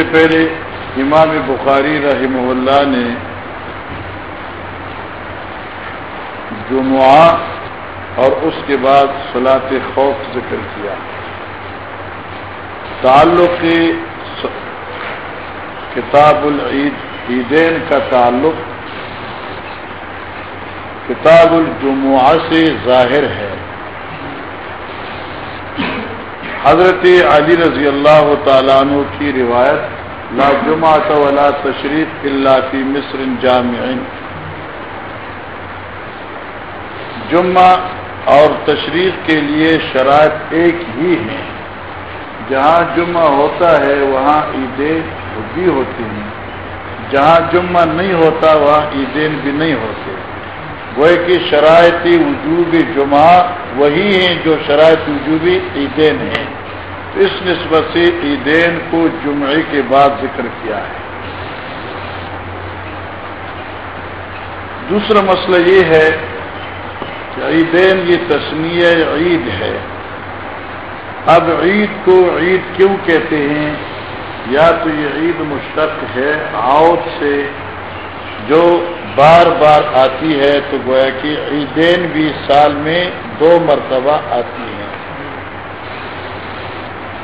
سے پہلے امام بخاری رحمہ اللہ نے جمعہ اور اس کے بعد صلاح خوف ذکر کیا۔ تعلق کتاب العید، عیدین کا تعلق کتاب الجمعہ سے ظاہر ہے۔ حضرت علی رضی اللہ تعالیٰ عنہ کی روایت، لا جمعہ ولا تشریف اللہ فی مصر جامع۔ جمعہ اور تشریف کے لیے شرائط ایک ہی ہیں۔ جہاں جمعہ ہوتا ہے، وہاں عیدیں بھی ہوتی ہیں۔ جہاں جمعہ نہیں ہوتا، وہاں عیدین بھی نہیں ہوتے وہ کہ شرائط وجوب جمعہ وہی ہیں جو شرائط وجوبی عیدین ہیں۔ اس نسبت سے عیدین کو جمعے کے بعد ذکر کیا ہے۔ دوسرا مسئلہ یہ ہے کہ عیدین یہ تسمیہ عید ہے۔ اب عید کو عید کیوں کہتے ہیں؟ یا تو یہ عید مشتق ہے آؤت سے جو بار بار آتی ہے تو گویا کہ عیدین بھی سال میں دو مرتبہ آتی ہیں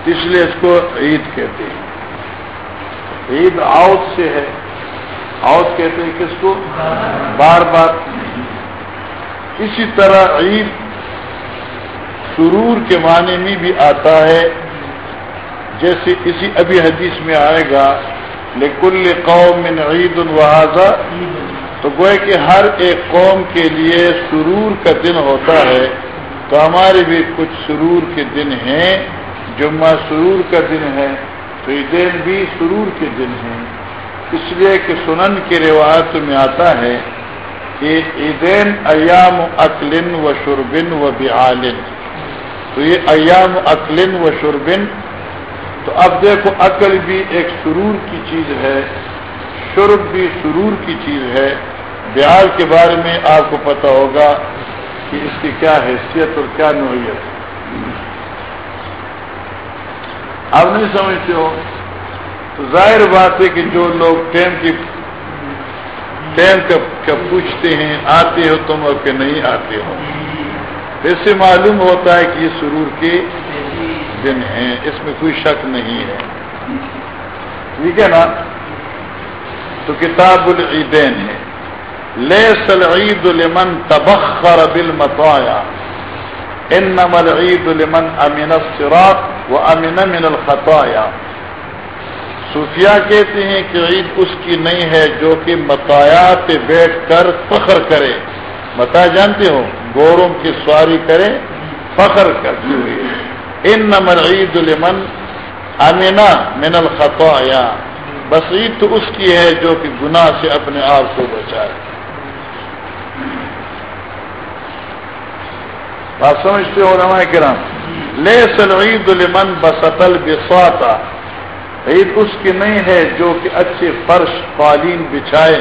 اس لیے اس کو عید کہتے ہیں۔ عید آؤت سے ہے۔ آؤت کہتے ہیں کس کو؟ بار بار۔ اسی طرح عید سرور کے معنی میں بھی آتا ہے۔ جیسے اسی ابھی حدیث میں آئے گا، لکل قوم من عید الوحاظہ تو گوئے کہ ہر ایک قوم کے لیے سرور کا دن ہوتا ہے تو ہمارے بھی کچھ سرور کے دن ہیں۔ جمعہ سرور کا دن ہے، تو عیدین بھی سرور کے دن ہیں۔ اس لیے کہ سنن کی روایت میں آتا ہے کہ عیدین ایام اقلن و شربن و بعالن۔ تو یہ ایام اقلن و شربن، تو اب دیکھو عقل بھی ایک سرور کی چیز ہے، شرب بھی سرور کی چیز ہے۔ بیال کے بارے میں آپ کو پتا ہوگا کہ اس کی کیا حیثیت اور کیا نوعیت آپ نہیں سمجھتے ہو؟ تو ظاہر بات ہے کہ جو لوگ ٹیم کی ٹیم کا پوچھتے ہیں، آتے ہو تم اور کہ نہیں آتے ہو۔ اس سے معلوم ہوتا ہے کہ یہ سرور کے دن ہیں، اس میں کوئی شک نہیں ہے۔ ٹھیک ہے نا؟ تو کتاب العیدین ہے۔ لے سلعید لمن تبخر بل متوایا ان نمل عید المن امین سراط و امین من الخطایا. صوفیہ کہتے ہیں کہ عید اس کی نہیں ہے جو کہ متایا پہ بیٹھ کر فخر کرے. متا جانتے ہو؟ گوروں کی سواری کرے، فخر کرتی ہوئی ان نمل عید المن امینا من الخطایا. بس عید تو اس کی ہے جو کہ گناہ سے اپنے آپ کو بچائے. بات سمجھتے ہو رہا کرام لے سل عید المن بسطل بسواتا عید اس کی نہیں ہے جو کہ اچھے فرش قالین بچھائے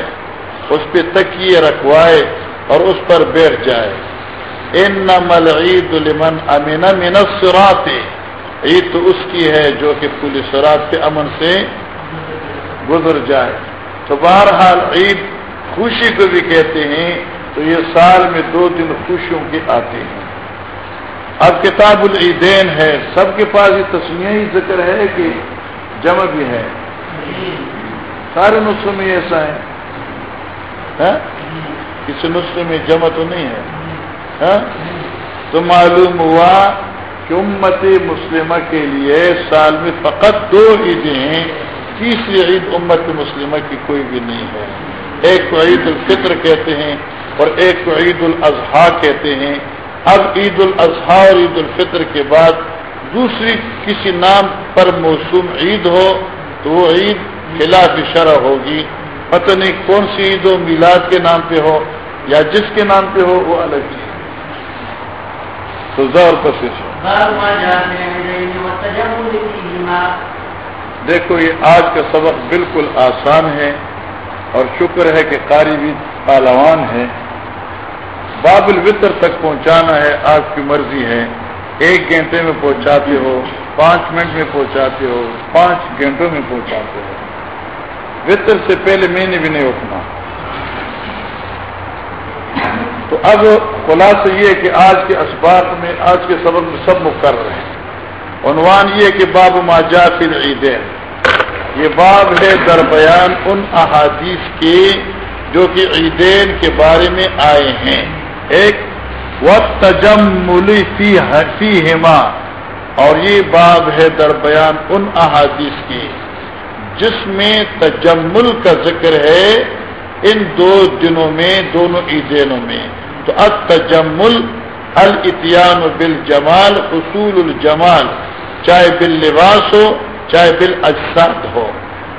اس پہ تکیے رکھوائے اور اس پر بیٹھ جائے ان نمل عید المن امین منسرات عید تو اس کی ہے جو کہ پولیس رات کے امن سے گزر جائے تو بہرحال عید خوشی کو بھی کہتے ہیں تو یہ سال میں دو دن خوشیوں کے آتے ہیں اب کتاب العیدین ہے، سب کے پاس یہ تصویر ہی ذکر ہے کہ جمع بھی ہے۔ سارے نسخوں میں ایسا ہے۔ ہاں؟ کسی نسخے میں جمع تو نہیں ہے۔ ہاں؟ تو معلوم ہوا کہ امت مسلمہ کے لیے سال میں فقط دو عیدیں ہیں تیسری عید امت مسلمہ کی کوئی بھی نہیں ہے۔ ایک کو عید الفطر کہتے ہیں اور ایک کو عید الاضحیٰ کہتے ہیں۔ اب عید الاضحیٰ اور عید الفطر کے بعد دوسری کسی نام پر موسوم عید ہو تو وہ عید خلاف شرح ہوگی۔ پتہ نہیں کون سی عید ہو میلاد کے نام پہ ہو یا جس کے نام پہ ہو وہ الگ چیز تو زور کوشش دیکھو یہ آج کا سبق بالکل آسان ہے اور شکر ہے کہ قاری بھی پالوان ہے باب الوطر تک پہنچانا ہے، آپ کی مرضی ہے۔ ایک گھنٹے میں پہنچاتے ہو، پانچ منٹ میں پہنچاتے ہو، پانچ گھنٹوں میں پہنچاتے ہو۔ وطر سے پہلے مہینے بھی نہیں اٹھنا۔ تو اب خلاصہ یہ کہ آج کے اسباب میں، آج کے سبق میں سب مقرر رہے ہیں۔ عنوان یہ کہ باب ماجا فل عیدین یہ باب ہے در بیان ان احادیث کے جو کہ عیدین کے بارے میں آئے ہیں۔ ایک وقت تجملی فی ہما اور یہ باب ہے در بیان ان احادیث کی، جس میں تجمل کا ذکر ہے ان دو دنوں میں، دونوں عیدینوں میں۔ تو اب تجمل الاتیان بل جمال اصول الجمال، چاہے بل لباس ہو، چاہے بل اجساد ہو۔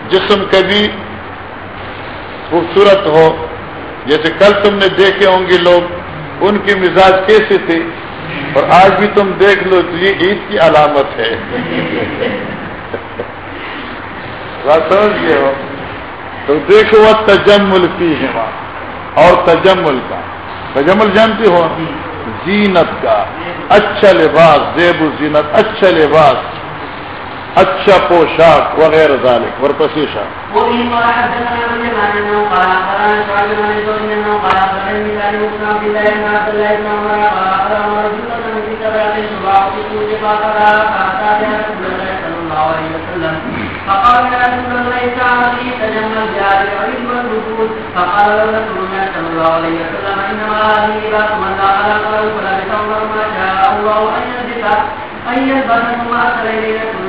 جسم کبھی خوبصورت ہو۔ جیسے کل تم نے دیکھے ہوں گے لوگ ان کی مزاج کیسے تھے اور آج بھی تم دیکھ لو تو یہ عید کی علامت ہے۔ سمجھ گئے ہو؟ تو دیکھو وہ تجمل کی ہے اور تجمل کا۔ تجمل جانتے ہو؟ زینت کا۔ اچھا لباس، زیب و زینت اچھا لباس۔ اچھا پوشاک وغیرہ ذالک ورپسیشا فقال رسول الله تعالى تجمل جابر علم الرسول فقال رسول الله صلى الله عليه وسلم انما هذه لباس من لا خلق له فلبس عمر ما شاء الله ان يلبس ان يلبس ثم ارسل اليه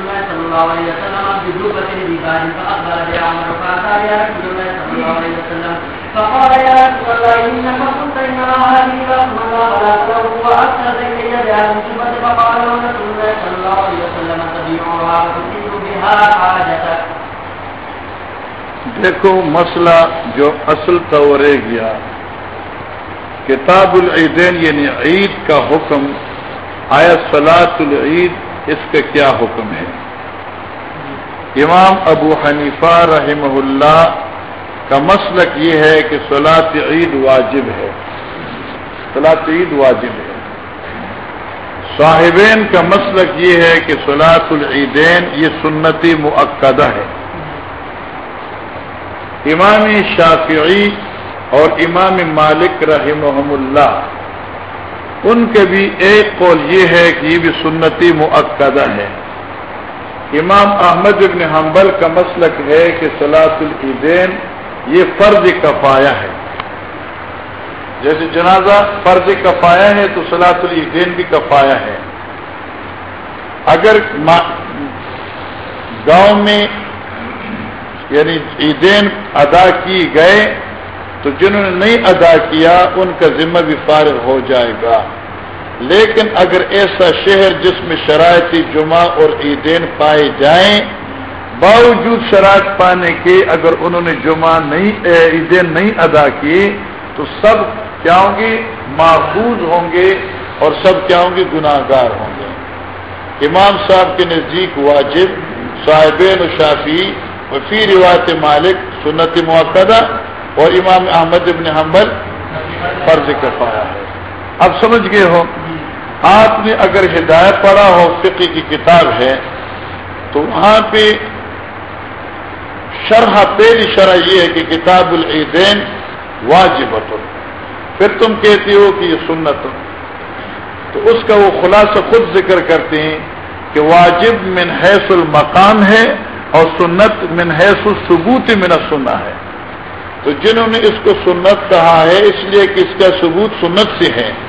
الله عليه وسلم بدوبة ببال فاقبل بها عمر فاتى يا رسول الله صلى الله عليه وسلم فقال يا رسول الله انك قلت انما هذه لباس من لا خلق له وارسل بها بدوبة فقال رسول الله صلى الله عليه وسلم تبيعها وتبيع دیکھو، مسئلہ جو اصل رہ گیا۔ کتاب العیدین یعنی عید کا حکم، آیا سلاط العید، اس کا کیا حکم ہے؟ امام ابو حنیفہ رحمہ اللہ کا مسلک یہ ہے کہ سلاط عید واجب ہے۔ سلاط عید واجب ہے۔ صاحبین کا مسلک یہ ہے کہ سلاط العیدین یہ سنتی معقدہ ہے۔ امام شافعی اور امام مالک رحمہ اللہ، ان کے بھی ایک قول یہ ہے کہ یہ بھی سنتی معقدہ ہے۔ امام احمد ابن حنبل کا مسلک ہے کہ سلاط العیدین یہ فرض کفایا ہے۔ جیسے جنازہ فرض کفایا ہے تو سلاط الدین بھی کفایا ہے۔ اگر گاؤں میں یعنی عیدین ادا کی گئے تو جنہوں نے نہیں ادا کیا ان کا ذمہ بھی فارغ ہو جائے گا۔ لیکن اگر ایسا شہر جس میں شرائطی جمعہ اور عیدین پائے جائیں، باوجود شرائط پانے کے اگر انہوں نے جمعہ نہیں عیدین نہیں ادا کی تو سب کیا ہوں گے؟ محفوظ ہوں گے اور سب کیا ہوں گے؟ گناہ گار ہوں گے۔ امام صاحب کے نزدیک واجب، صاحبین شافی وفی روایت مالک، سنت موقع اور امام احمد ابن حنبل، فرض کر پایا ہے اب سمجھ گئے ہو؟ آپ نے اگر ہدایت پڑھا ہو فقی کی کتاب ہے، تو وہاں پہ شرح، پہلی شرح یہ ہے کہ کتاب العیدین واجب پھر تم کہتی ہو کہ یہ سنت تو اس کا وہ خلاصہ خود ذکر کرتے ہیں کہ واجب من حیث المقام ہے اور سنت من حیث الثبوت من سننا ہے۔ تو جنہوں نے اس کو سنت کہا ہے، اس لیے کہ اس کا ثبوت سنت سے ہے۔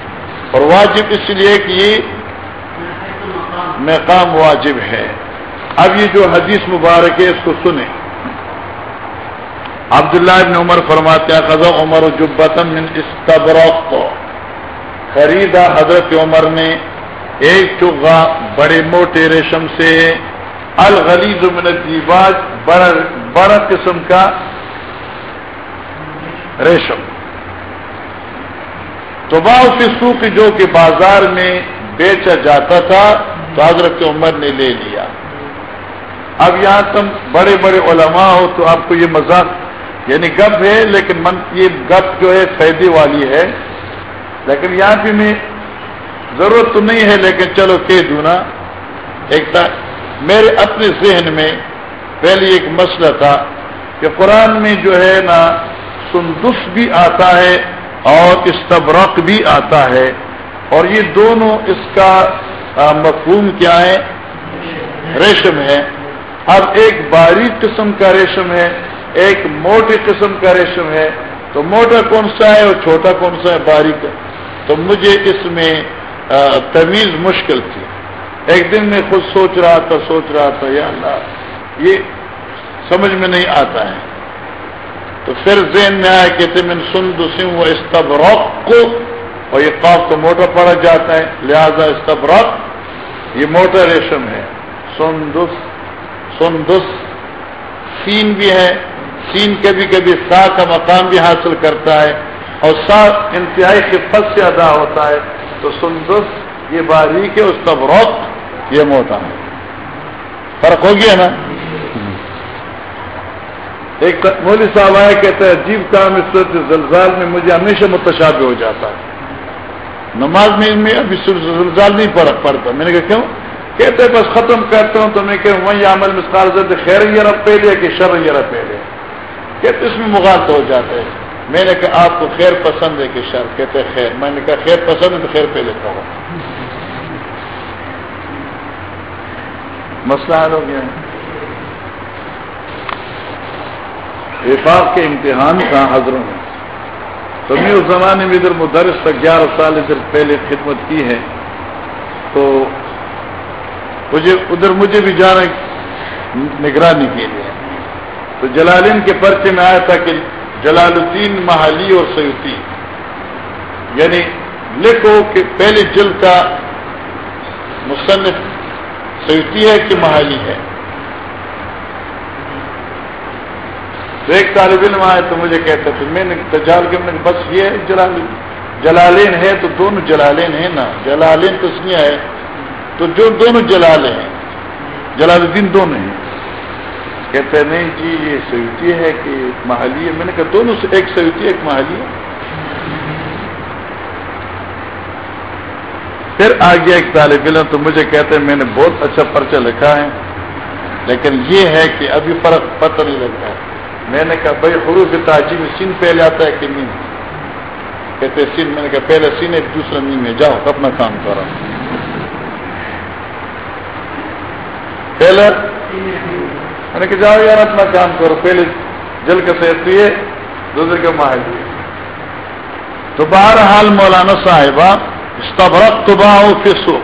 اور واجب اس لیے کہ یہ مقام واجب ہے۔ اب یہ جو حدیث مبارک ہے، اس کو سنیں۔ عبداللہ ابن عمر فرماتے ہیں خزا عمر جبتن من استبرق. خریدا حضرت عمر نے ایک چگا بڑے موٹے ریشم سے الغلیز من الجیباج بڑا بڑا قسم کا ریشم۔ تو باؤ کی سوکھ جو کہ بازار میں بیچا جاتا تھا، تو حضرت عمر نے لے لیا۔ اب یہاں تم بڑے بڑے علماء ہو تو آپ کو یہ مذاق یعنی گپ ہے، لیکن من یہ گپ جو ہے فائدے والی ہے۔ لیکن یہاں بھی میں ضرورت تو نہیں ہے، لیکن چلو کہہ دوں نا۔ ایک میرے اپنے ذہن میں پہلے ایک مسئلہ تھا کہ قرآن میں جو ہے نا سندس بھی آتا ہے اور استبرق بھی آتا ہے اور یہ دونوں اس کا مفہوم کیا ہے؟ ریشم ہے۔ اب ایک باریک قسم کا ریشم ہے، ایک موٹی قسم کا ریشم ہے۔ تو موٹا کون سا ہے اور چھوٹا کون سا ہے؟ باریک۔ تو مجھے اس میں تمیز مشکل تھی۔ ایک دن میں خود سوچ رہا تھا، سوچ رہا تھا، یا اللہ، یہ سمجھ میں نہیں آتا ہے۔ تو پھر ذہن میں آیا کہتے میں سن سم و استبرق کو، اور یہ قاف تو موٹا پڑا جاتا ہے۔ لہذا استبرق، یہ موٹا ریشم ہے۔ سندس سندس، سین بھی ہے۔ سین کبھی کبھی سا کا مقام بھی حاصل کرتا ہے۔ اور سا انتہائی خفت سے ادا ہوتا ہے۔ تو سندس، یہ باریک ہے اس کا بروق یہ موٹا ہے۔ فرق ہو گیا نا؟ ایک مولوی صاحب آیا کہتا ہے عجیب کام اس صورت زلزال میں مجھے ہمیشہ متشابہ ہو جاتا ہے۔ نماز میں میں ابھی زلزال نہیں پڑ پڑتا میں نے کہا، کیوں؟ کہتے بس ختم کرتا ہوں تو میں کہ وہی عمل مسقال زد خیر یہ پہلے کہ شر یہ پہلے کہتے اس میں مغالط ہو جاتا ہے۔ میں نے کہا، آپ کو خیر پسند ہے کہ شر؟ کہتے خیر۔ میں نے کہا، خیر پسند ہے تو خیر پہ لیتا ہوں۔ مسئلہ حل ہو گیا۔ وفاق کے امتحان کا حضروں میں تو میں اس زمانے میں ادھر مدرس تک گیارہ سال ادھر پہلے خدمت کی ہے۔ تو مجھے ادھر مجھے بھی جانا نگرانی کے لیے۔ تو جلالین کے پرچے میں آیا تھا کہ جلال الدین محلی اور سیوتی یعنی لکھو کہ پہلے جلد کا مصنف سیوتی ہے کہ محلی ہے۔ تو ایک طالب علم آئے تو مجھے کہتا تھا میں نے تجال کے میں نے بس یہ ہے جلال جلالین ہے تو دونوں جلالین ہیں نا۔ جلالین تسمیہ ہے تو جو دونوں جلال ہیں، جلال الدین دونوں ہیں۔ کہتے نہیں جی یہ سیوتی ہے کہ محلی ہے۔ میں نے کہا دونوں سے ایک سیوتی ایک محلی ہے۔ پھر آ گیا ایک طالب علم تو مجھے کہتے ہیں میں نے بہت اچھا پرچہ لکھا ہے، لیکن یہ ہے کہ ابھی فرق پتہ نہیں لگتا ہے۔ میں نے کہا، بھائی حروف تاجی میں سین پہلے آتا ہے کہ نیم کہتے سین. میں نے کہا، پہلے سین ایک دوسرا نیم ہے. جاؤ، اپنا کام کرو۔ پہلے میں نے کہا، جاؤ یار، اپنا کام کرو. پہلے جل کے سہتی ہے دوسرے کے ماہر تو بہرحال مولانا صاحبہ استبرق تو باؤ فسو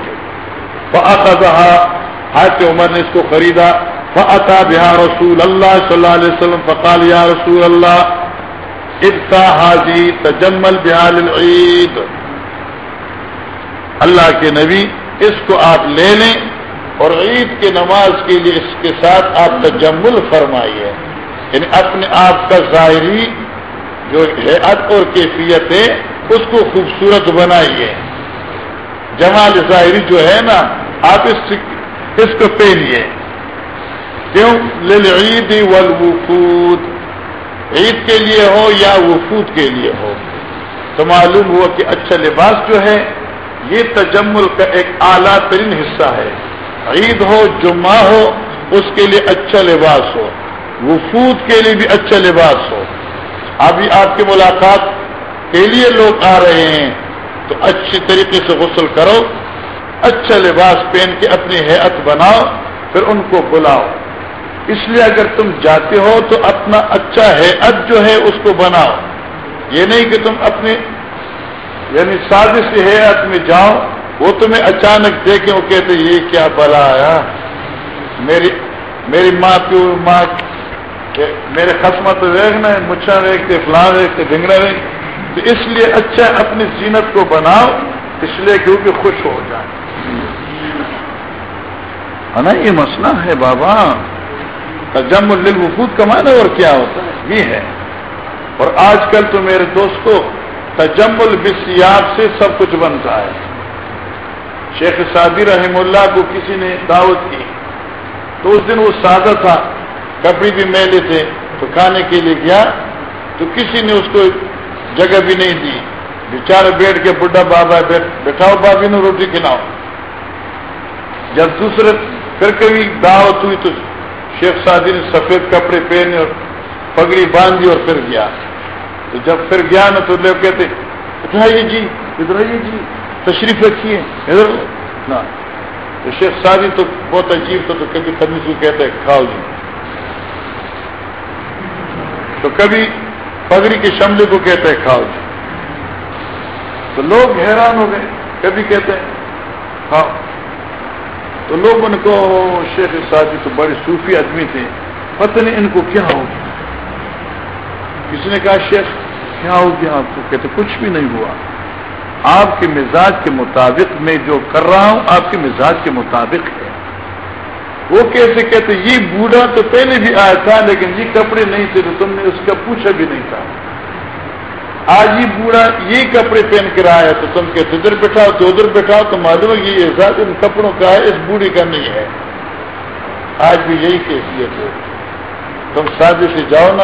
حضرت عمر نے اس کو خریدا۔ فعطا بہار رسول اللہ صلی اللہ علیہ وسلم فقال یا رسول اللہ ابتا حاضی تجمل بہار العید اللہ کے نبی، اس کو آپ لے لیں اور عید کی نماز کے لیے اس کے ساتھ آپ تجمل فرمائیے۔ یعنی اپنے آپ کا ظاہری جو حیات اور کیفیت ہے، اس کو خوبصورت بنائیے۔ جمال ظاہری جو ہے نا، آپ اس اس کو پہنیے۔ کیوں عید والوفود عید کے لیے ہو یا وفود کے لیے ہو؟ تو معلوم ہوا کہ اچھا لباس جو ہے، یہ تجمل کا ایک اعلیٰ ترین حصہ ہے۔ عید ہو، جمعہ ہو، اس کے لیے اچھا لباس ہو۔ وفود کے لیے بھی اچھا لباس ہو۔ ابھی آپ کی ملاقات کے لیے لوگ آ رہے ہیں، تو اچھی طریقے سے غسل کرو اچھا لباس پہن کے اپنی حیت بناؤ، پھر ان کو بلاؤ۔ اس لیے اگر تم جاتے ہو تو اپنا اچھا حیت جو ہے، اس کو بناؤ۔ یہ نہیں کہ تم اپنے یعنی سازش حیت میں جاؤ، وہ تمہیں اچانک دیکھیں وہ کہتے یہ کیا بلا آیا۔ میری میری ماں کی ماں میرے خسمت ویگنا مچھا ویگتے فلاں ویگتے ڈنگڑا ویگ تو اس لیے اچھا اپنی زینت کو بناؤ، اس لیے کیونکہ خوش ہو جائے۔ نا، یہ مسئلہ ہے بابا۔ تجم الوفود کا معنی اور کیا ہوتا ہے؟ یہ ہے۔ اور آج کل تو میرے دوستوں تجم البسیاب سے سب کچھ بنتا ہے۔ شیخ سعدی رحم اللہ کو کسی نے دعوت کی۔ تو اس دن وہ سادہ تھا کپڑے بھی میلے تھے تو کھانے کے لیے گیا۔ تو کسی نے اس کو جگہ بھی نہیں دی۔ بیچارے بیٹھ کے بڈھا بابا بیٹھاؤ بابی نے روٹی کھلاؤ۔ جب دوسرے پھر کبھی دعوت ہوئی تو شیخ سادی نے سفید کپڑے پہنے اور پگڑی باندھی اور پھر گیا۔ تو جب پھر گیا نا تو لوگ کہتے، ادھر آئیے جی ادھر آئیے جی تشریف رکھیے، ادھر۔ نا تو شیخ سادی تو بہت عجیب تھا، تو کبھی کبھی کو کہتے ہیں کھاؤ جی۔ تو کبھی پگڑی کے شملے کو کہتے ہیں کھاؤ جی۔ تو لوگ حیران ہو گئے، کبھی کہتے ہیں کھاؤ۔ تو لوگوں نے کہو شیخ سادی جی تو بڑے صوفی آدمی تھے۔ پتہ نہیں ان کو کیا ہو گیا۔ کسی نے کہا، شیخ، کیا ہو گیا آپ کو؟ کہتے، کچھ بھی نہیں ہوا۔ آپ کے مزاج کے مطابق میں جو کر رہا ہوں، آپ کے مزاج کے مطابق ہے۔ وہ کیسے کہتے، یہ بوڑھا تو پہلے بھی آیا تھا، لیکن یہ کپڑے نہیں تھے تو تم نے اس کا پوچھا بھی نہیں تھا۔ آج یہ بوڑھا یہ کپڑے پہن کر آیا تو تم کہتے ادھر بیٹھاؤ تو ادھر بیٹھاؤ تو معلوم ہے یہ احساس ان کپڑوں کا ہے، اس بوڑھی کا نہیں ہے۔ آج بھی یہی کیفیت ہے۔ تم شادی سے جاؤ نا،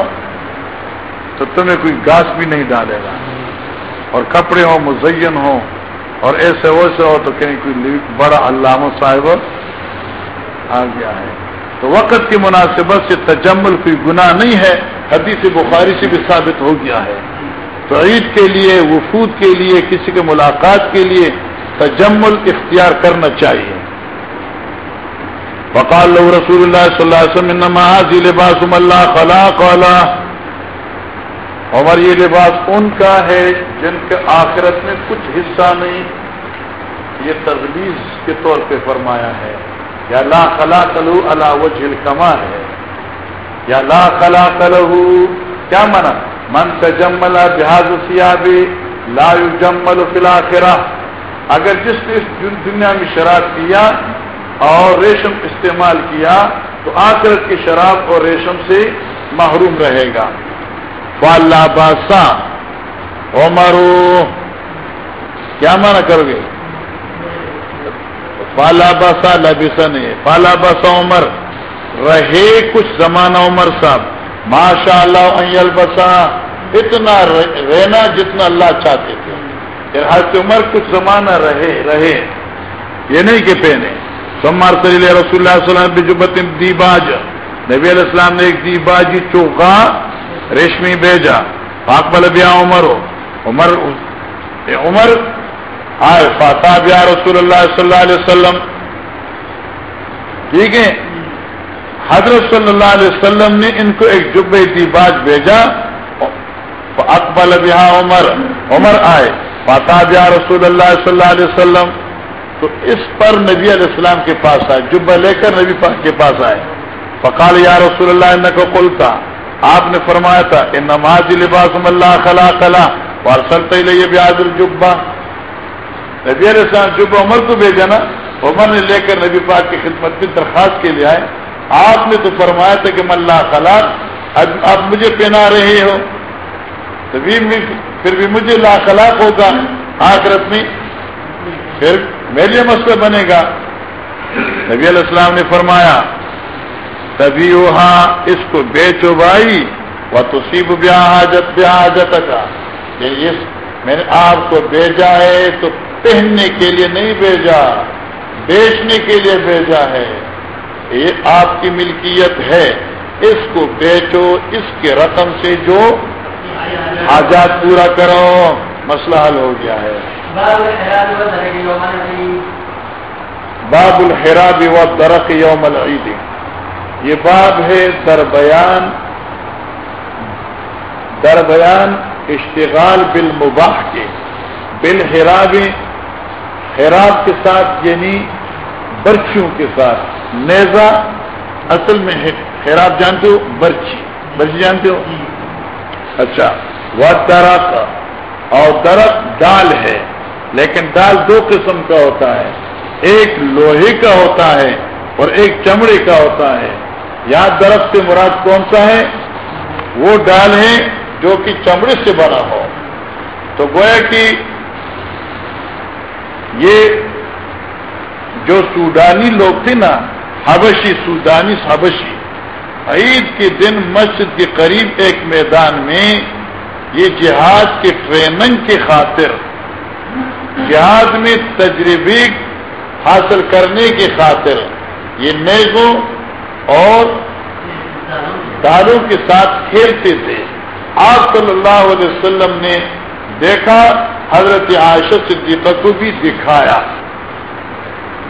تو تمہیں کوئی گاس بھی نہیں ڈالے گا۔ اور کپڑے ہوں، مزین ہوں، اور ایسے ویسے ہو تو کہیں کوئی بڑا علامہ صاحب آ گیا ہے۔ تو وقت کی مناسبت سے تجمل کوئی گناہ نہیں ہے۔ حدیث بخاری سے بھی ثابت ہو گیا ہے۔ عید کے لیے، وفود کے لیے، کسی کے ملاقات کے لیے تجمل اختیار کرنا چاہیے۔ وقال رسول اللہ صلی اللہ علیہ وسلم لباس اللہ خلاق عمر، یہ لباس ان کا ہے جن کے آخرت میں کچھ حصہ نہیں۔ یہ تجویز کے طور پہ فرمایا ہے، یا لا خلا کلو اللہ وجہ کمال ہے۔ یا لا خلا کلو کیا مانا من تجمل جہاز سیاب لا جمل فلا اگر جس نے اس دنیا میں شراب کیا اور ریشم استعمال کیا تو آخرت کی شراب اور ریشم سے محروم رہے گا. فالا باسا. عمرو، کیا مانا کرو گے؟ فالا باسا لبسا نہیں فالا باسا عمر. رہے کچھ زمانہ عمر صاحب. ماشاء اللہ البسا اتنا رہنا جتنا اللہ چاہتے تھے۔ حضرت عمر کچھ زمانہ رہے رہے۔ یہ نہیں کہ پہنے۔ سمار صلی رسول اللہ علیہ وسلم بجبت دیباج۔ نبی علیہ السلام نے ایک دیباجی چوکا ریشمی بھیجا۔ پاک بل بیا عمر ہو۔ عمر عمر، آئے فاتح بیا رسول اللہ صلی اللہ علیہ وسلم۔ ٹھیک ہے؟ حضرت صلی اللہ علیہ وسلم نے ان کو ایک جب دیباج بھیجا۔ اکبل بہا عمر. عمر آئے. فاتح بیا رسول اللہ صلی اللہ علیہ وسلم. تو اس پر نبی علیہ السلام کے پاس آئے. جب لے کر نبی کے پاس آئے. فقال یا رسول اللہ ان کو کل تھا آپ نے فرمایا تھا کہ نماز لباس اللہ خلا خلا اور سلط بیاض الجبا نبی علیہ السلام جب عمر کو بھیجا نا، عمر نے لے کر نبی پاک کی خدمت کی درخواست کے لیے آئے. آپ نے تو فرمایا تھا کہ ملا خلاق. اب مجھے پہنا رہے ہو. تو پھر بھی مجھے لا خلاق ہوگا آخرت میں۔ پھر میرے مسئلہ بنے گا۔ نبی علیہ السلام نے فرمایا تبھی وہاں اس کو بیچو بھائی وہ تو سیب بیا حاجت بیا حاجت کا یعنی میں نے آپ کو بھیجا ہے تو پہننے کے لیے نہیں بھیجا، بیچنے کے لیے بھیجا ہے۔ یہ آپ کی ملکیت ہے۔ اس کو بیچو، اس کے رقم سے جو آزاد پورا کرو، مسئلہ حل ہو گیا ہے۔ باب الحراب و درخ یوم العید۔ یہ باب ہے در بیان در بیان اشتغال بالمباح کے۔ بالحراب، حراب کے ساتھ یعنی برچیوں کے ساتھ۔ نیزا اصل میں خیراب جانتے ہو برچی برچی جانتے ہو؟ اچھا وہ درخت اور درخت ڈال ہے، لیکن ڈال دو قسم کا ہوتا ہے۔ ایک لوہے کا ہوتا ہے اور ایک چمڑے کا ہوتا ہے۔ یا درخت سے مراد کون سا ہے؟ وہ ڈال ہے جو کہ چمڑے سے بنا ہو۔ تو گویا کہ یہ جو سوڈانی لوگ تھے نا، حبشی، سودانی حبشی عید کے دن مسجد کے قریب ایک میدان میں یہ جہاد کے ٹریننگ کی خاطر، جہاد میں تجربے حاصل کرنے کی خاطر یہ نیزوں اور داروں کے ساتھ کھیلتے تھے۔ آپ صلی اللہ علیہ وسلم نے دیکھا، حضرت عائشہ صدیقہ کو بھی دکھایا۔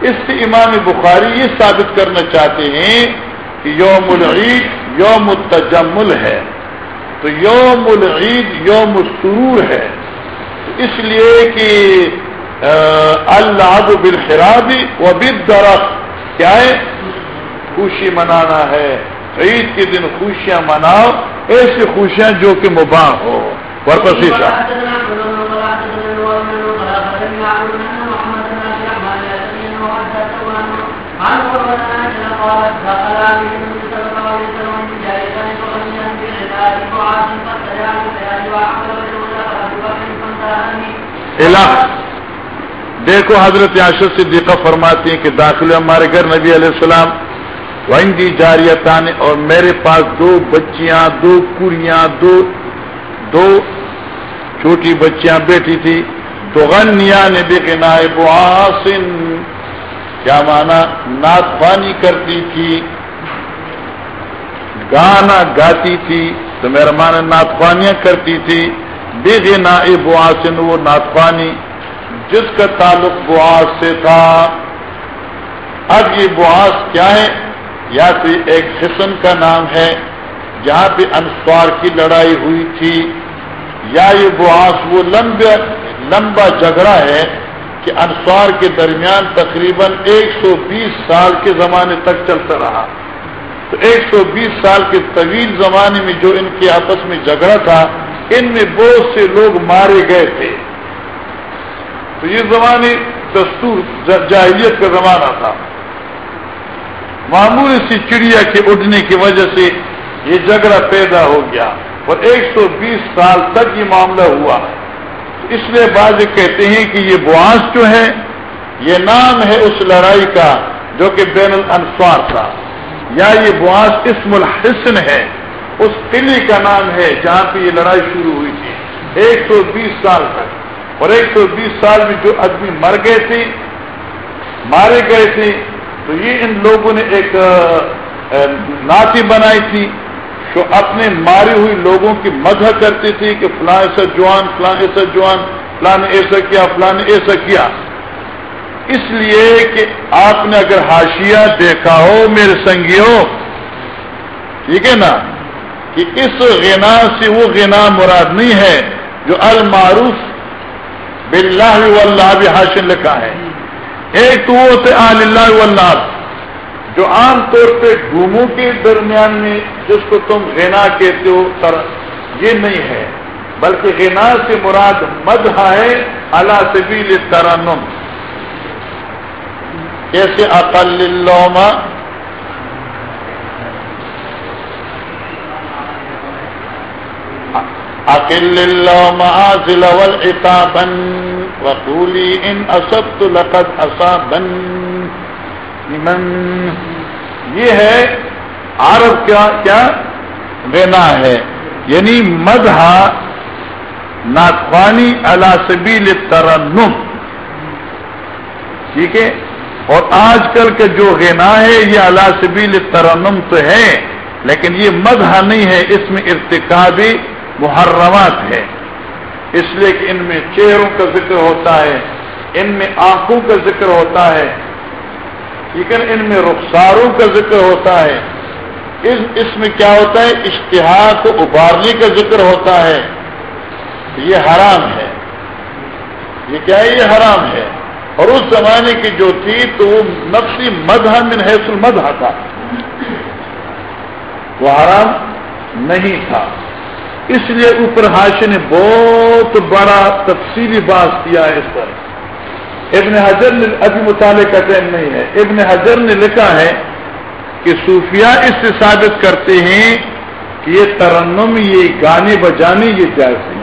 اس سے امام بخاری یہ ثابت کرنا چاہتے ہیں کہ یوم العید یوم التجمل ہے تو یوم العید یوم السرور ہے اس لیے کہ اللہ بالخرابی و بد درخت کیا ہے خوشی منانا ہے عید کے دن خوشیاں مناؤ ایسی خوشیاں جو کہ مباح ہو ورپسی صاحب دیکھو حضرت عاشر صدیقہ فرماتی ہیں کہ داخل ہمارے گھر نبی علیہ السلام وائنگی جاریتان، اور میرے پاس دو بچیاں، دو کڑیاں، دو دو چھوٹی بچیاں بیٹھی تھی، تو غنیا نے دیکھے نائب آسن کیا مانا؟ نعت پانی کرتی تھی، گانا گاتی تھی، تو میرا مانا نعت پانیاں کرتی تھی۔ دیکھے نائب آسن وہ نعت پانی، جس کا تعلق بواس سے تھا۔ اب یہ بواس کیا ہے؟ یا پھر ایک قسم کا نام ہے، جہاں پہ انسوار کی لڑائی ہوئی تھی۔ یا یہ بواس وہ لمبا لمبا جھگڑا ہے کہ انسوار کے درمیان تقریباً ایک سو بیس سال کے زمانے تک چلتا رہا۔ تو ایک سو بیس سال کے طویل زمانے میں جو ان کے آپس میں جھگڑا تھا، ان میں بہت سے لوگ مارے گئے تھے۔ تو یہ زمانے دستور جاہلیت کا زمانہ تھا۔ معمولی سی چڑیا کے اڑنے کی وجہ سے یہ جھگڑا پیدا ہو گیا اور ایک سو بیس سال تک یہ معاملہ ہوا۔ اس لیے بعض کہتے ہیں کہ یہ بواس جو ہے یہ نام ہے اس لڑائی کا جو کہ بین الانصار تھا۔ یا یہ بواس اسم الحسن ہے، اس قلعے کا نام ہے جہاں پہ یہ لڑائی شروع ہوئی تھی۔ ایک سو بیس سال تک۔ اور ایک سو بیس سال میں جو آدمی مر گئے تھے، مارے گئے تھے، تو یہ ان لوگوں نے ایک ناطی بنائی تھی۔ جو اپنے مارے ہوئے لوگوں کی مدح کرتی تھی کہ فلاں ایسا جوان، فلاں ایسا جوان، فلاں نے ایسا کیا، فلاں نے ایسا کیا۔ اس لیے کہ آپ نے اگر ہاشیا دیکھا ہو میرے سنگیوں، ٹھیک ہے نا؟ کہ اس غنا سے وہ غنا مراد نہیں ہے جو المعروف بلّہ واللہ بھی حاصل لکھا ہے۔ ایک تو وہ سے آل اللہ واللہ۔ جو عام طور پہ گھوموں کے درمیان میں جس کو تم غنا کہتے ہو سر یہ نہیں ہے۔ بلکہ غنا سے مراد مد ہے اللہ سبیل ترنم کیسے؟ اقل اقل اللہ معاذل والعتابا وقولی ان اصبت لقد اصابن۔ من یہ ہے عرب کیا کیا غنا ہے؟ یعنی مدح ناخوانی علا سبیل ترنم ٹھیک ہے؟ اور آج کل کا جو غنا ہے، یہ اللہ سبیل ترنم تو ہے، لیکن یہ مدح نہیں ہے، اس میں ارتقابی محرمات ہے۔ اس لیے کہ ان میں چہروں کا ذکر ہوتا ہے، ان میں آنکھوں کا ذکر ہوتا ہے۔ لیکن ان میں رخساروں کا ذکر ہوتا ہے۔ اس اس میں کیا ہوتا ہے؟ اشتہار کو ابارنے کا ذکر ہوتا ہے۔ یہ حرام ہے۔ یہ کیا ہے؟ یہ حرام ہے۔ اور اس زمانے کی جو تھی تو وہ نفسی مدح من حیث المدح تھا۔ وہ حرام نہیں تھا۔ اس لیے اوپر حاشی نے بہت بڑا تفصیلی بات کیا ہے اس پر۔ ابن حجر نے ابھی مطالعے کا ٹائم نہیں ہے۔ ابن حجر نے لکھا ہے کہ صوفیہ اس سے ثابت کرتے ہیں کہ یہ ترنم، یہ گانے بجانے یہ جائز ہیں۔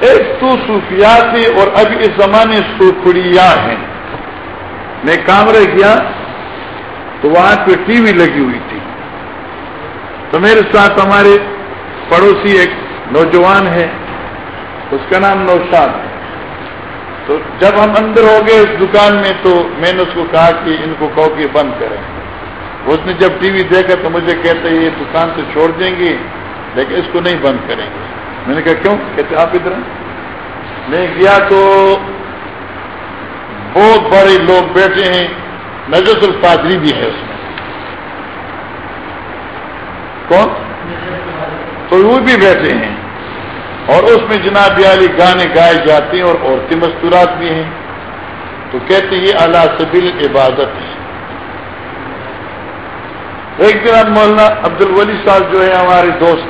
ایک تو صوفیہ تھے اور ابھی اس زمانے سوکھڑیا ہیں۔ میں کام رہ گیا تو وہاں پہ ٹی وی لگی ہوئی تھی۔ تو میرے ساتھ ہمارے پڑوسی ایک نوجوان ہے، اس کا نام نوشاد ہے۔ تو جب ہم اندر ہو گئے اس دکان میں تو میں نے اس کو کہا کہ ان کو کہو کہ بند کریں۔ اس نے جب ٹی وی دیکھا تو مجھے کہتے یہ دکان سے چھوڑ دیں گے، لیکن اس کو نہیں بند کریں گے۔ میں نے کہا، کیوں؟ کہتے آپ ادھر میں گیا تو بہت بڑے لوگ بیٹھے ہیں، نجس الفاظری بھی ہے اس میں۔ کون؟ تو وہ بھی بیٹھے ہیں۔ اور اس میں جناب علی گانے گائے جاتے ہیں اور عورتیں مستورات بھی ہیں۔ تو کہتے یہ اللہ سبیل عبادت ہے۔ ایک دن مولانا عبد الولی صاحب جو ہے ہمارے دوست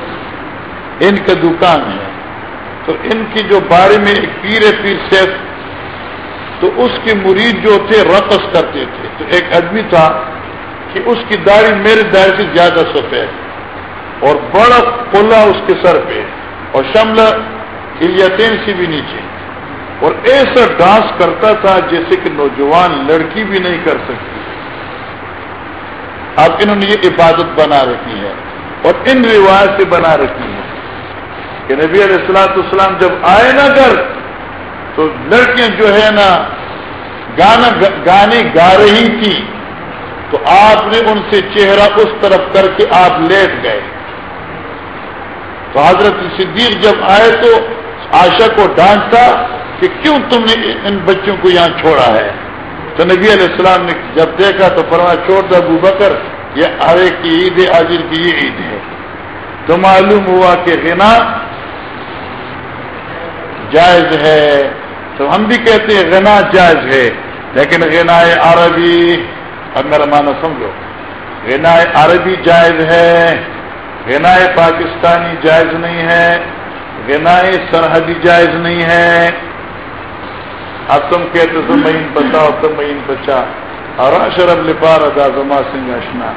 ان کا دکان ہے تو ان کی جو بارے میں ایک پیر پیر سیف، تو اس کے مرید جو تھے، رقص کرتے تھے۔ تو ایک آدمی تھا کہ اس کی داڑھی میرے داڑھی سے زیادہ سفید اور بڑا پلا اس کے سر پہ اور شملہ الیتین سے بھی نیچے۔ اور ایسا ڈانس کرتا تھا جیسے کہ نوجوان لڑکی بھی نہیں کر سکتی۔ اب انہوں نے یہ عبادت بنا رکھی ہے اور ان روایت سے بنا رکھی ہے کہ نبی علیہ السلاۃ السلام جب آئے نا گھر، تو لڑکیاں جو ہے نا، گانا گانے گا رہی تھی، تو آپ نے ان سے چہرہ اس طرف کر کے آپ لیٹ گئے۔ تو حضرت صدیق جب آئے تو آشا کو ڈانٹتا کہ کیوں تم نے ان بچوں کو یہاں چھوڑا ہے؟ تو نبی علیہ السلام نے جب دیکھا تو فرما چھوڑ دا ابو بکر، یہ آرے کی عید ہے کی یہ عید ہے۔ تو معلوم ہوا کہ غنا جائز ہے۔ تو ہم بھی کہتے ہیں غنا جائز ہے، لیکن غنا عربی، اب میرا مانا سمجھو۔ غنا عربی جائز ہے غنا پاکستانی جائز نہیں ہے غنا سرحدی جائز نہیں ہے۔ اب تم کہتے تم مہین بچاؤ تم مہین بچا اور اشرف لپار ادا زما سنگھ اشنا۔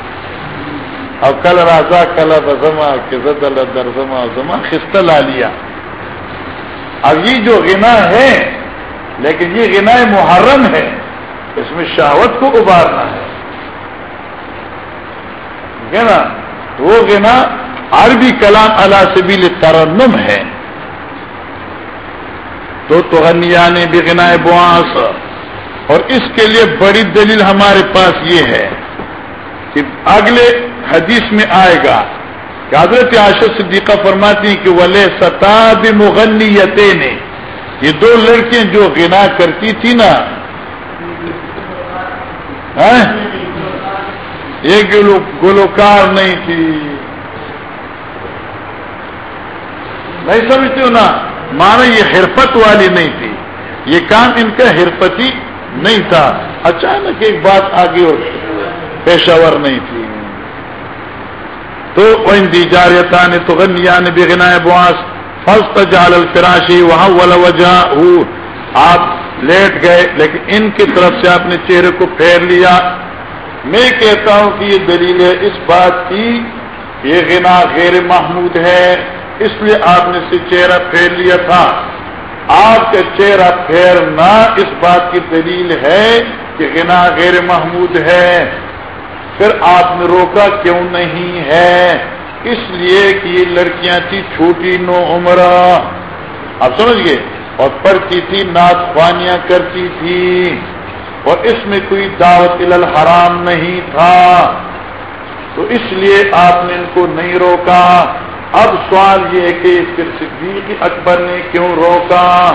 اب کل راجا کل بزما کے زد درزما زما خستہ لا لیا۔ اب یہ جو غنا ہے، لیکن یہ غنا محرم ہے، اس میں شہوت کو ابارنا ہے۔ نا وہ گنا عربی کلام اللہ سبیل ترنم ہے۔ تو تغنیا نے بھی گنا بواس اور اس کے لیے بڑی دلیل ہمارے پاس یہ ہے کہ اگلے حدیث میں آئے گا کہ حضرت عاشق صدیقہ فرماتی ہیں کہ ولے ستاب مغنی نے یہ دو لڑکیاں جو گنا کرتی تھی نا۔ ہاں؟ ایک گلوکار نہیں تھی۔ نہیں سمجھتے ہو نا؟ مانا یہ حرفت والی نہیں تھی۔ یہ کام ان کا حرفتی نہیں تھا۔ اچانک ایک بات آگے ہو پیشاور نہیں تھی۔ تو دی جاریتا نے تو غنیا نے بھی گنا بواس فسٹ جال الفراشی وہاں والا وجہ آپ لیٹ گئے، لیکن ان کی طرف سے آپ نے چہرے کو پھیر لیا۔ میں کہتا ہوں کہ یہ دلیل ہے، اس بات کی یہ غنا غیر محمود ہے۔ اس لیے آپ نے سے چہرہ پھیر لیا تھا۔ آپ کا چہرہ پھیرنا اس بات کی دلیل ہے کہ غنا غیر محمود ہے۔ پھر آپ نے روکا کیوں نہیں ہے؟ اس لیے کہ یہ لڑکیاں تھی چھوٹی نو عمر آپ سمجھ گئے اور پڑھتی تھی ناچ خوانیاں کرتی تھی۔ اور اس میں کوئی دعوت الحرام نہیں تھا۔ تو اس لیے آپ نے ان کو نہیں روکا۔ اب سوال یہ ہے کہ پھر صدیق اکبر نے کیوں روکا؟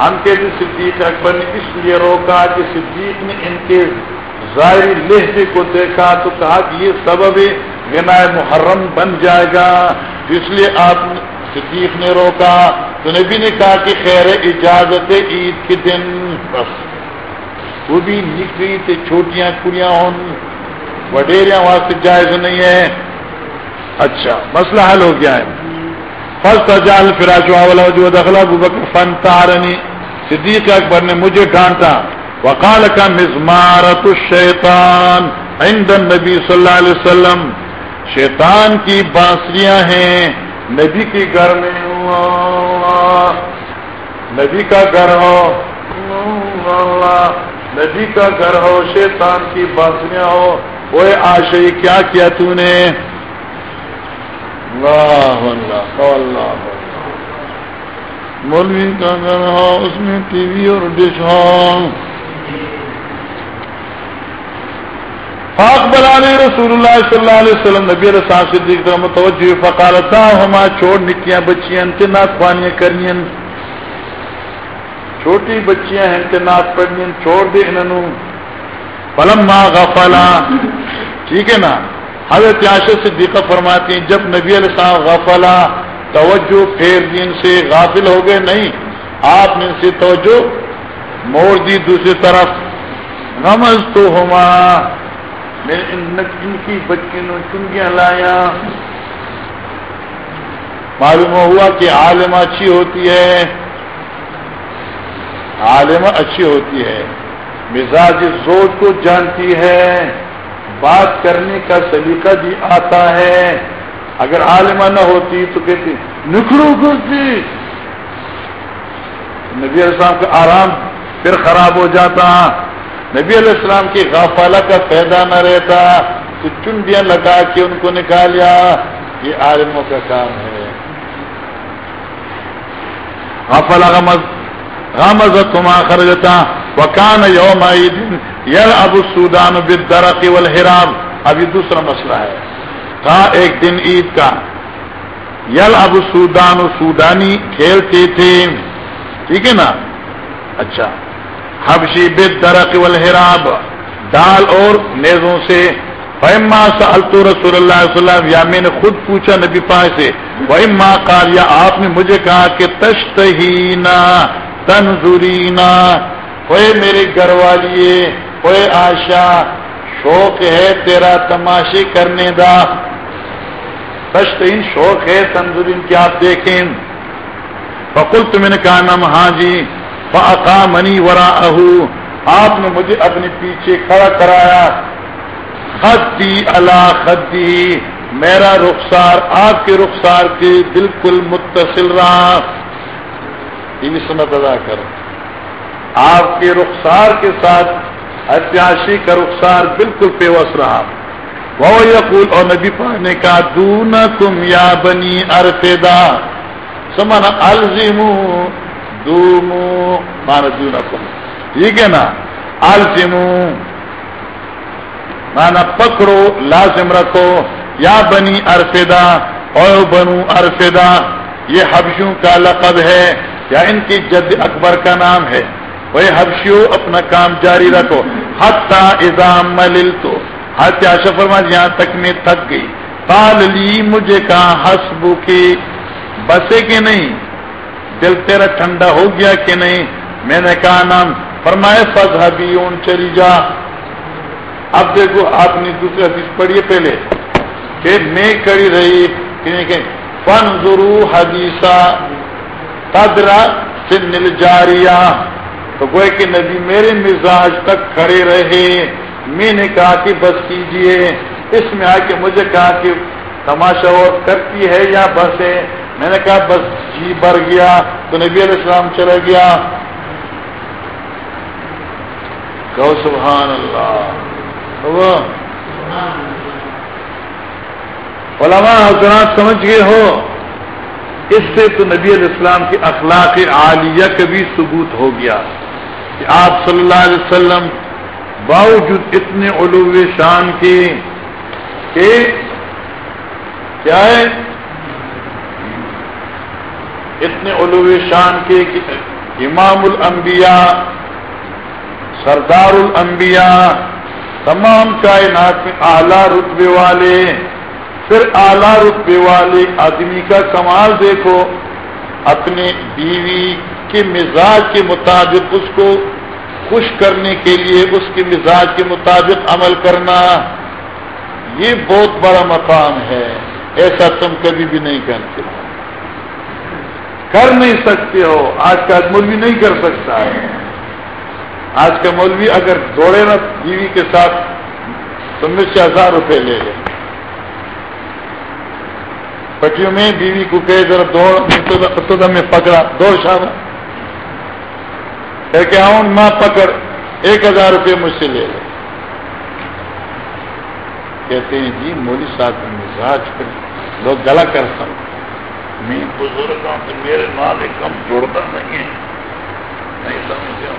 ہم کے صدیق اکبر نے اس لیے روکا کہ صدیق نے ان کے ظاہری لہجے کو دیکھا تو کہا کہ یہ سبب غنا محرم بن جائے گا اس لیے آپ صدیق نے روکا۔ تو نبی نے کہا کہ خیر اجازت عید کے دن۔ بس۔ وہ بھی نکلی تھے چھوٹیاں کڑیاں ہوں۔ وڈیریاں وہاں سے جائز نہیں ہے۔ اچھا مسئلہ حل ہو گیا ہے۔ فسٹ اجال فراش والا جو دخلا بکر فن تارنی صدیق اکبر نے مجھے ڈانٹا وقال کا مزمارت الشیطان عند النبی صلی اللہ علیہ وسلم۔ شیطان کی بانسریاں ہیں۔ نبی کے گھر میں نبی کا گھر ہو۔ نبی کا گھر ہو، شیطان کی بانسریاں ہو۔ وہ آشی کیا کیا تو نے؟ اللہ اللہ اللہ مولوی کا گھر ہو اس میں ٹی وی اور ڈش ہو پاک بلانے رسول اللہ صلی اللہ علیہ وسلم، نبی علیہ صدیق طرح متوجہ فقالتا، ہما چھوڑ نکیاں بچیاں، انتے نات خوانیاں کرنیاں۔ چھوٹی بچیاں ہیں، انتے نات پڑھنیاں۔ چھوڑ دے انہوں۔ فلم ما غفلا۔ ٹھیک ہے نا؟ حضرت عاشر صدیقہ فرماتی ہیں، جب نبی علیہ السلام غفلا توجہ پھیر دی ان سے غافل ہو گئے، نہیں، آپ نے ان سے توجہ موڑ دی دوسری طرف۔ نمز تو ہما میں ان کی بچی نے چنگیاں لایا۔ معلوم ہوا کہ عالمہ اچھی ہوتی ہے۔ عالمہ اچھی ہوتی ہے۔ مزاج زور کو جانتی ہے۔ بات کرنے کا سلیقہ بھی آتا ہے۔ اگر عالمہ نہ ہوتی تو کہتی نکلو کرتی نبی علیہ السلام کا آرام پھر خراب ہو جاتا۔ نبی علیہ السلام کی غافالہ کا پیدا نہ رہتا۔ تو چنڈیاں لگا کے ان کو نکالیا۔ یہ عالموں کا کام ہے۔ غافلہ غمز غمز تما خرجتا وکان یوم یل ابو سودان بالدرق والحرام. ابھی دوسرا مسئلہ ہے۔ کہا ایک دن عید کا۔ یل ابو سودان و سودانی کھیلتے تھے۔ ٹھیک ہے نا؟ اچھا۔ حبشی بد درخ والحراب۔ ڈال اور نیزوں سے۔ فہما سالتو رسول اللہ صلی اللہ یا میں نے خود پوچھا نبی پا سے۔ وہی ماں کال یا آپ نے مجھے کہا کہ تشت ہی نا تنظرینا ہوئے میرے گھر والیے ہوئے آشا، شوق ہے تیرا تماشے کرنے دا۔ تشتہین شوق ہے تنظرین کی آپ دیکھیں۔ فکل تم نے کہا نام ہاں جی فاقا منی ورا آپ نے مجھے اپنے پیچھے کھڑا کرایا۔ خدی اللہ خدی، میرا رخسار آپ کے رخسار کے بالکل متصل رہا۔ یہ بھی سنت ادا کر آپ کے رخسار کے ساتھ اتیاشی کا رخسار بالکل پیوس رہا۔ وہ یقول اور نبی پاک نے کہا دون تم یا بنی ارفیدا سمن الزم دومو مان دون کم ٹھیک ہے نا؟ الزم مانا پکڑو، لازم رکھو۔ یا بنی ارفیدا اور بنو ارفیدا یہ حبشوں کا لقب ہے۔ یا ان کی جد اکبر کا نام ہے۔ وہ حبشیوں اپنا کام جاری رکھو۔ حتہ ازام ملل تو ہتیا شفرما یہاں تک میں تھک گئی۔ پال لی، مجھے کہا ہسبو کی بسے کہ نہیں؟ دل تیرا ٹھنڈا ہو گیا کہ نہیں؟ میں نے کہا نام فرمائے فض اون چلی جا۔ اب دیکھو، آپ نے دوسرے حدیث پڑھیے پہلے۔ کہ میں کڑی رہی یعنی کہ فن ضرو حدیثہ تدرا سنل جاریا تو گوئے کہ نبی میرے مزاج تک کھڑے رہے۔ میں نے کہا کہ بس کیجیے۔ اس میں آ کے مجھے کہا کہ تماشا اور کرتی ہے یا بس ہے میں نے کہا بس جی بھر گیا۔ تو نبی علیہ السلام چلا گیا۔ کہ سبحان اللہ۔ علماء حضرات سمجھ گئے ہو؟ اس سے تو نبی علیہ السلام کی اخلاق عالیہ کا بھی ثبوت ہو گیا کہ آپ صلی اللہ علیہ وسلم باوجود اتنے علو شان کے کہ کیا ہے؟ اتنے علو شان کے کہ امام الانبیاء، سردار الانبیاء، تمام کائنات میں اعلیٰ رتبے والے پھر اعلیٰ رتبے والے آدمی کا کمال دیکھو اپنے بیوی کے مزاج کے مطابق اس کو خوش کرنے کے لیے اس کے مزاج کے مطابق عمل کرنا، یہ بہت بڑا مقام ہے۔ ایسا تم کبھی بھی نہیں کرتے۔ کر نہیں سکتے ہو۔ آج کا مولوی نہیں کر سکتا ہے۔ آج کا مولوی اگر دوڑے نا بیوی کے ساتھ، تو مجھ سے ہزار روپے لے لے۔ پٹیوں میں بیوی کو کہے ذرا دوڑ تو میں پکڑا۔ دوڑ شام کہہ کے آؤں ماں پکڑ۔ ایک ہزار روپے مجھ سے لے لے۔ کہتے ہیں جی مولوی صاحب کا مزاج کر لوگ گلا کر سکتے میں بزرگ ہوں تو میرے نال کم جوڑتا نہیں ہے نہیں سمجھا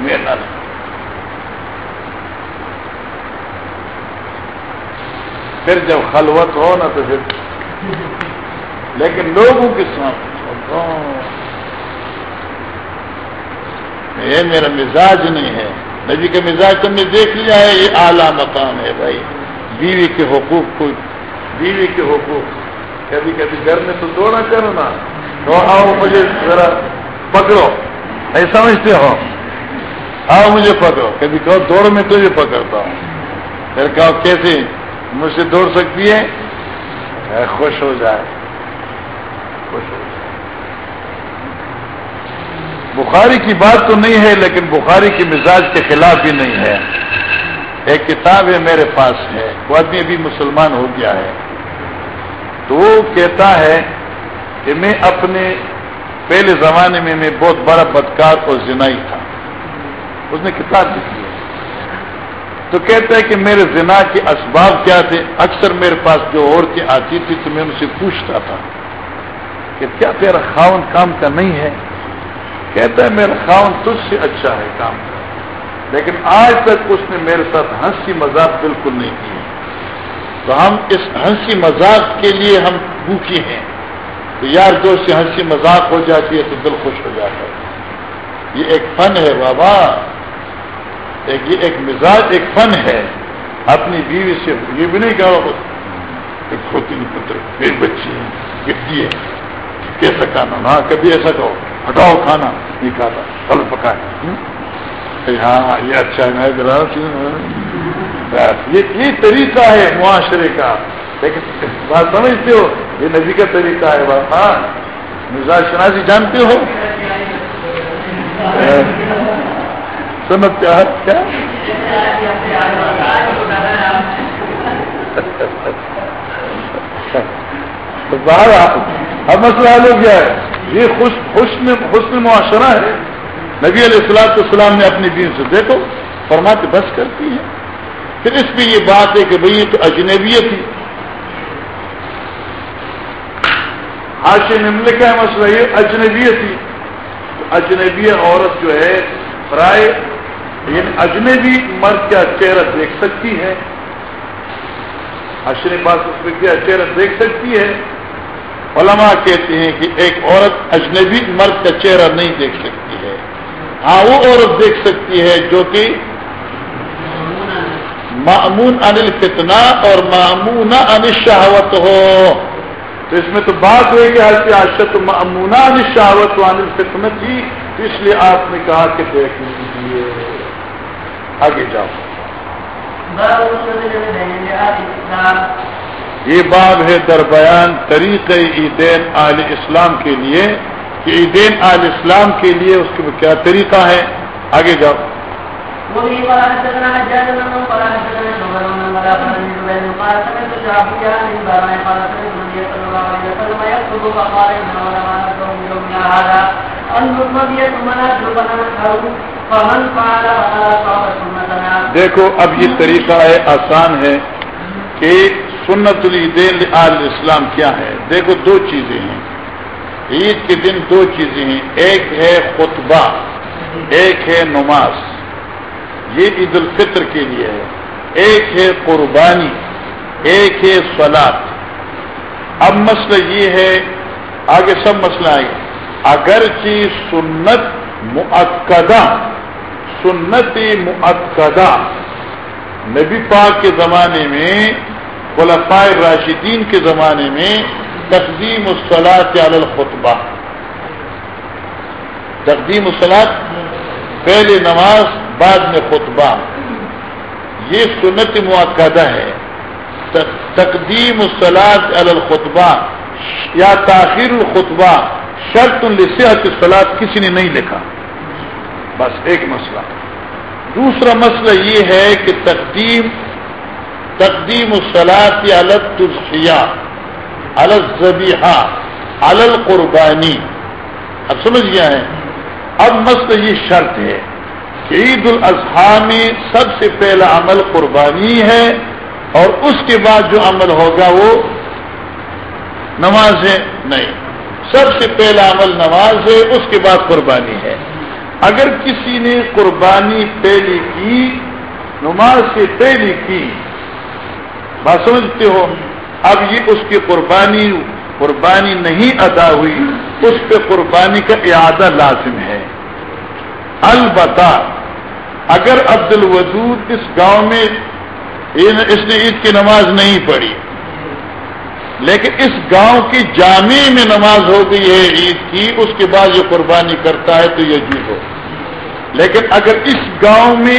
میرے نال پھر جب خلوت ہو نا تو پھر لیکن لوگوں کے ساتھ۔ یہ میرا مزاج نہیں ہے۔ نبی کا مزاج تم نے دیکھ لیا ہے، یہ اعلیٰ مقام ہے بھائی۔ بیوی کے حقوق کو، بیوی کے حقوق۔ کبھی کبھی گھر میں تو دوڑا کرو نا۔ تو آؤ مجھے ذرا پکڑو۔ نہیں سمجھتے ہو؟ آؤ مجھے پکڑو۔ کبھی کہو دوڑ میں تجھے پکڑتا ہوں۔ پھر کہو کیسے مجھ سے دوڑ سکتی ہے؟ خوش ہو جائے۔ خوش ہو جائے۔ بخاری کی بات تو نہیں ہے، لیکن بخاری کے مزاج کے خلاف بھی نہیں ہے۔ ایک کتاب ہے میرے پاس ہے، وہ آدمی ابھی مسلمان ہو گیا ہے۔ تو وہ کہتا ہے کہ میں اپنے پہلے زمانے میں میں بہت بڑا بدکار اور زنائی تھا۔ اس نے کتاب لکھی۔ تو کہتا ہے کہ میرے زنا کے اسباب کیا تھے؟ اکثر میرے پاس جو عورتیں آتی تھی تو میں ان سے پوچھتا تھا کہ کیا تیرا خاون کام کا نہیں ہے؟ کہتا ہے میرا خاون تجھ سے اچھا ہے کام کا۔ لیکن آج تک اس نے میرے ساتھ ہنسی مذاق بالکل نہیں کی تو ہم اس ہنسی مذاق کے لیے ہم بھوکے ہیں۔ تو یار جو سے ہنسی مذاق ہو جاتی ہے تو دل خوش ہو جاتا ہے۔ یہ ایک فن ہے بابا۔ ایک یہ ایک مزاج، ایک فن ہے۔ اپنی بیوی سے یہ بھی نہیں کہا، ایک پتر، ایک بچی ہے کتنی ہے۔ کیسا کھانا؟ ہاں کبھی ایسا کہو۔ ہٹاؤ کھانا۔ نہیں کھاتا پھل پکائے ہاں یہ اچھا ہے یہ طریقہ ہے معاشرے کا۔ لیکن بات سمجھتے ہو، یہ نبی کا طریقہ ہے۔ بات ہاں مزاج شناسی جانتے ہو؟ سنت کیا کیا باہر اب مسئلہ حل ہو گیا ہے۔ یہ خوش، حسن حسن معاشرہ ہے۔ نبی علیہ السلاط السلام نے اپنی دین سے دیکھو، فرماتے بس کرتی ہے پھر اس پہ یہ بات ہے کہ بھئی یہ تو اجنبیت تھی حاشی نمل کا مسئلہ یہ، اجنبیت تھی اجنبی عورت جو ہے فرائے یعنی اجنبی مرد کا چہرہ دیکھ سکتی ہے۔ اشر بات اس میں کیا چہرہ دیکھ سکتی ہے۔ علماء کہتے ہیں کہ ایک عورت اجنبی مرد کا چہرہ نہیں دیکھ سکتی ہے۔ ہاں وہ عورت دیکھ سکتی ہے جو کہ معمون انل فتنا اور معمون ان شہوت ہو۔ تو اس میں تو بات ہوئی کہ ہر آشت معمونہ ان شہوت و انل فتنا تھی اس لیے آپ نے کہا کہ دیکھ لیجیے آگے جاؤ۔ یہ باب ہے در بیان طریق عیدین آل اسلام کے لیے، کہ عیدین آل اسلام کے لیے اس کے کیا طریقہ ہے؟ آگے جاؤ۔ دیکھو، اب یہ طریقہ ہے، آسان ہے کہ سنت العیدین آل اسلام کیا ہے؟ دیکھو، دو چیزیں ہیں۔ عید کے دن دو چیزیں ہیں۔ ایک ہے خطبہ، ایک ہے نماز۔ یہ عید الفطر کے لیے ہے۔ ایک ہے قربانی، ایک ہے سلاد اب مسئلہ یہ ہے، آگے سب مسئلہ آئے۔ اگرچہ سنت معقدہ سنت معقدہ نبی پاک کے زمانے میں خلفائے راشدین کے زمانے میں تقدیم الصلاط علی الخطبہ۔ تقدیم الصلاط پہلے نماز، بعد میں خطبہ۔ یہ سنت معقدہ ہے۔ تقدیم الصلاط علی الخطبہ یا تاخیر الخطبہ، شرط الصحت الصلاط کسی نے نہیں لکھا۔ بس ایک مسئلہ۔ دوسرا مسئلہ یہ ہے کہ تقدیم تقدیم الصلاط الگ ترسیا الگ زبیحا الل قربانی اب سمجھ گیا ہے اب مسئلہ یہ شرط ہے کہ عید الاضحیٰ میں سب سے پہلا عمل قربانی ہے اور اس کے بعد جو عمل ہوگا وہ نماز ہے نہیں۔ سب سے پہلا عمل نماز ہے، اس کے بعد قربانی ہے۔ اگر کسی نے قربانی پہلی کی، نماز سے پہلی کی، بات سمجھتے ہو؟ اب یہ اس کی قربانی قربانی نہیں ادا ہوئی، اس پہ قربانی کا اعادہ لازم ہے۔ البتہ اگر عبد الوجود اس گاؤں میں اس نے عید کی نماز نہیں پڑھی، لیکن اس گاؤں کی جامع میں نماز ہو گئی ہے عید کی، اس کے بعد یہ قربانی کرتا ہے تو یہ جی ہو۔ لیکن اگر اس گاؤں میں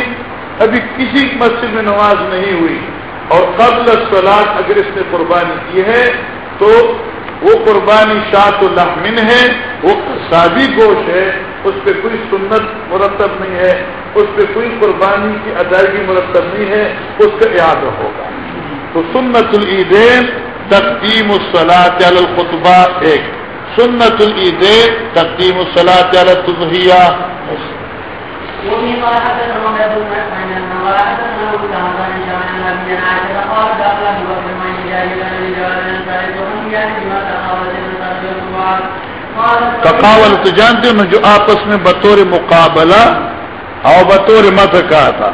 ابھی کسی مسجد میں نماز نہیں ہوئی اور قبل سلاد اگر اس نے قربانی کی ہے، تو وہ قربانی شاط الحمن ہے، وہ سادی گوشت ہے، اس پہ کوئی سنت مرتب نہیں ہے، اس پہ کوئی قربانی کی ادائیگی مرتب نہیں ہے، اس کا یاد ہوگا۔ تو سنت العیدین تقدیم الصلاح القطبہ ایک۔ سنت العیدین تقدیم الطبیہ کقاول تو جانتے ہو جو آپس میں بطور مقابلہ اور بطور مت کہا تھا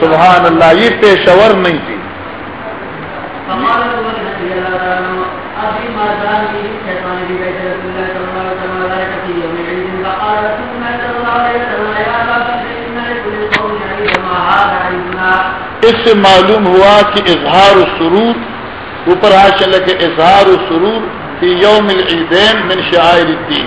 سبحان اللہ یہ پیشور نہیں تھی۔ اس سے معلوم ہوا کہ اظہار و سرور، اوپر آ چلے کہ اظہار و سرور فی یوم العیدین من شاعر الدین۔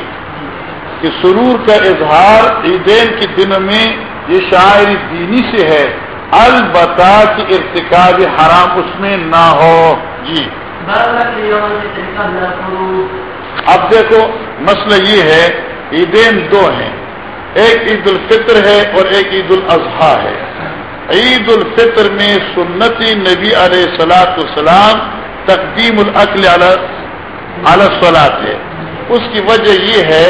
کہ سرور کا اظہار عیدین کے دن میں یہ شاعر دینی سے ہے، البتہ کہ ارتکاب حرام اس میں نہ ہو۔ جی۔ اب دیکھو، مسئلہ یہ ہے، عیدین دو ہیں، ایک عید الفطر ہے اور ایک عید الاضحیٰ ہے۔ عید الفطر میں سنتی نبی علیہ السلاۃ السلام تقدیم العقل اعلی سلاد ہے۔ اس کی وجہ یہ ہے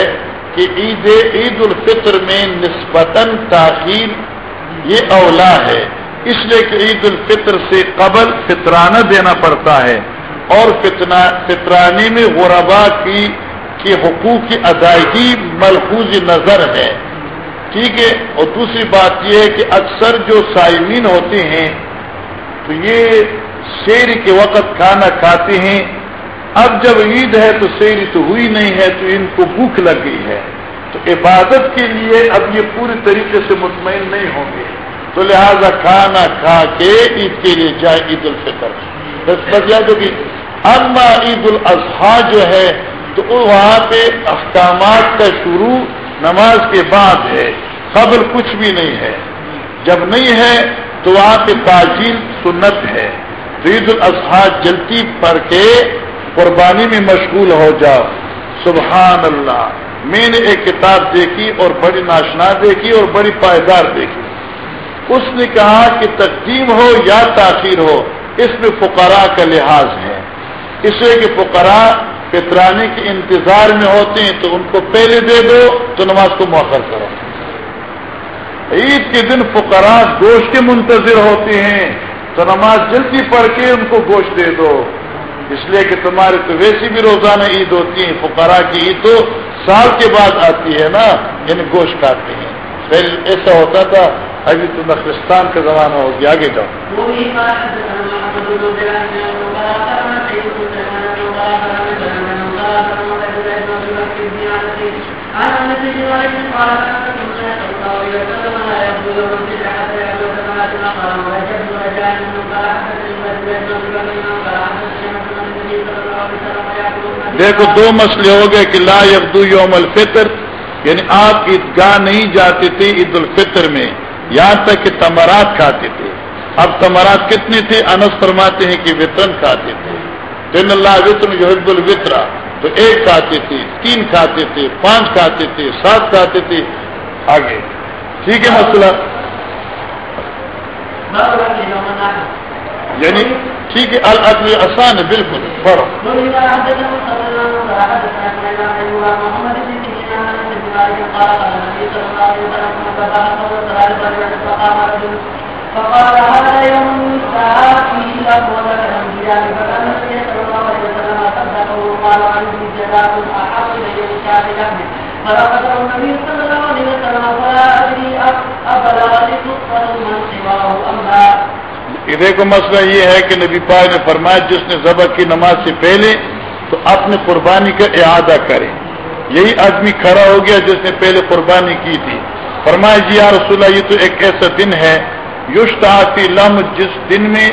کہ عید عید الفطر میں نسبتاً تاخیر یہ اولا ہے۔ اس لیے کہ عید الفطر سے قبل فطرانہ دینا پڑتا ہے اور فطرانی میں غربا کی کی حقوق کی ادائیگی ملحوظ نظر ہے۔ ٹھیک ہے اور دوسری بات یہ ہے کہ اکثر جو سائمین ہوتے ہیں، تو یہ شیر کے وقت کھانا کھاتے ہیں۔ اب جب عید ہے تو شیر تو ہوئی نہیں ہے، تو ان کو بھوک لگ گئی ہے۔ تو عبادت کے لیے اب یہ پوری طریقے سے مطمئن نہیں ہوں گے۔ تو لہذا کھانا کھا کے عید کے لیے جائے عید الفطر۔ بس بس یاد ہوگی اما عید الاضحیٰ جو ہے، تو وہاں پہ احکامات کا شروع نماز کے بعد ہے۔ قبل کچھ بھی نہیں ہے۔ جب نہیں ہے تو وہاں پہ سنت ہے۔ تو عید الاضحیٰ جلدی پڑھ کے قربانی میں مشغول ہو جاؤ۔ سبحان اللہ میں نے ایک کتاب دیکھی اور بڑی ناشنا دیکھی اور بڑی پائیدار دیکھی۔ اس نے کہا کہ تقدیم ہو یا تاخیر ہو، اس میں فقراء کا لحاظ ہے۔ اس لیے کہ فقراء پترانے کے انتظار میں ہوتے ہیں تو ان کو پہلے دے دو تو نماز کو مؤخر کرو۔ عید کے دن فقراء گوشت کے منتظر ہوتے ہیں، تو نماز جلدی پڑھ کے ان کو گوشت دے دو۔ اس لیے کہ تمہارے تو ویسی بھی روزانہ عید ہوتی ہے فقراء کی عید تو سال کے بعد آتی ہے نا یعنی گوشت کھاتے ہیں۔ پھر ایسا ہوتا تھا، ابھی تو نقرستان کا زمانہ ہو گیا، آگے جاؤ۔ دیکھو، دو مسئلے ہو گئے کہ لا یبدو یوم الفطر یعنی آپ عیدگاہ نہیں جاتے تھے عید الفطر میں، یہاں تک کہ تمرات کھاتے تھے اب تمرات کتنے تھے؟ انس فرماتے ہیں کہ وطن کھاتے تھے۔ دن اللہ وطن یحب الوطرا تو ایک کھاتے تھے تین کھاتے تھے پانچ کھاتے تھے سات کھاتے تھے آگے۔ ٹھیک ہے مسئلہ یعنی ٹھیک ہے، العدل آسان ہے بالکل پڑھو فقال هذا يوم ساعات فيه لك وذكر من فكان النبي صلى الله عليه وسلم فصدقه وقال عنه جزاء احق الي من شاة فلقد النبي صلى الله عليه وسلم فلا ادري من سواه ام لا دیکھو مسئلہ یہ ہے کہ نبی پاک نے فرمایا جس نے ذبح کی نماز سے پہلے تو اپنی قربانی کا اعادہ کرے۔ یہی آدمی کھڑا ہو گیا جس نے پہلے قربانی کی تھی۔ فرمایا جی یا رسول اللہ، یہ تو ایک ایسا دن ہے۔ یوشتی لم، جس دن میں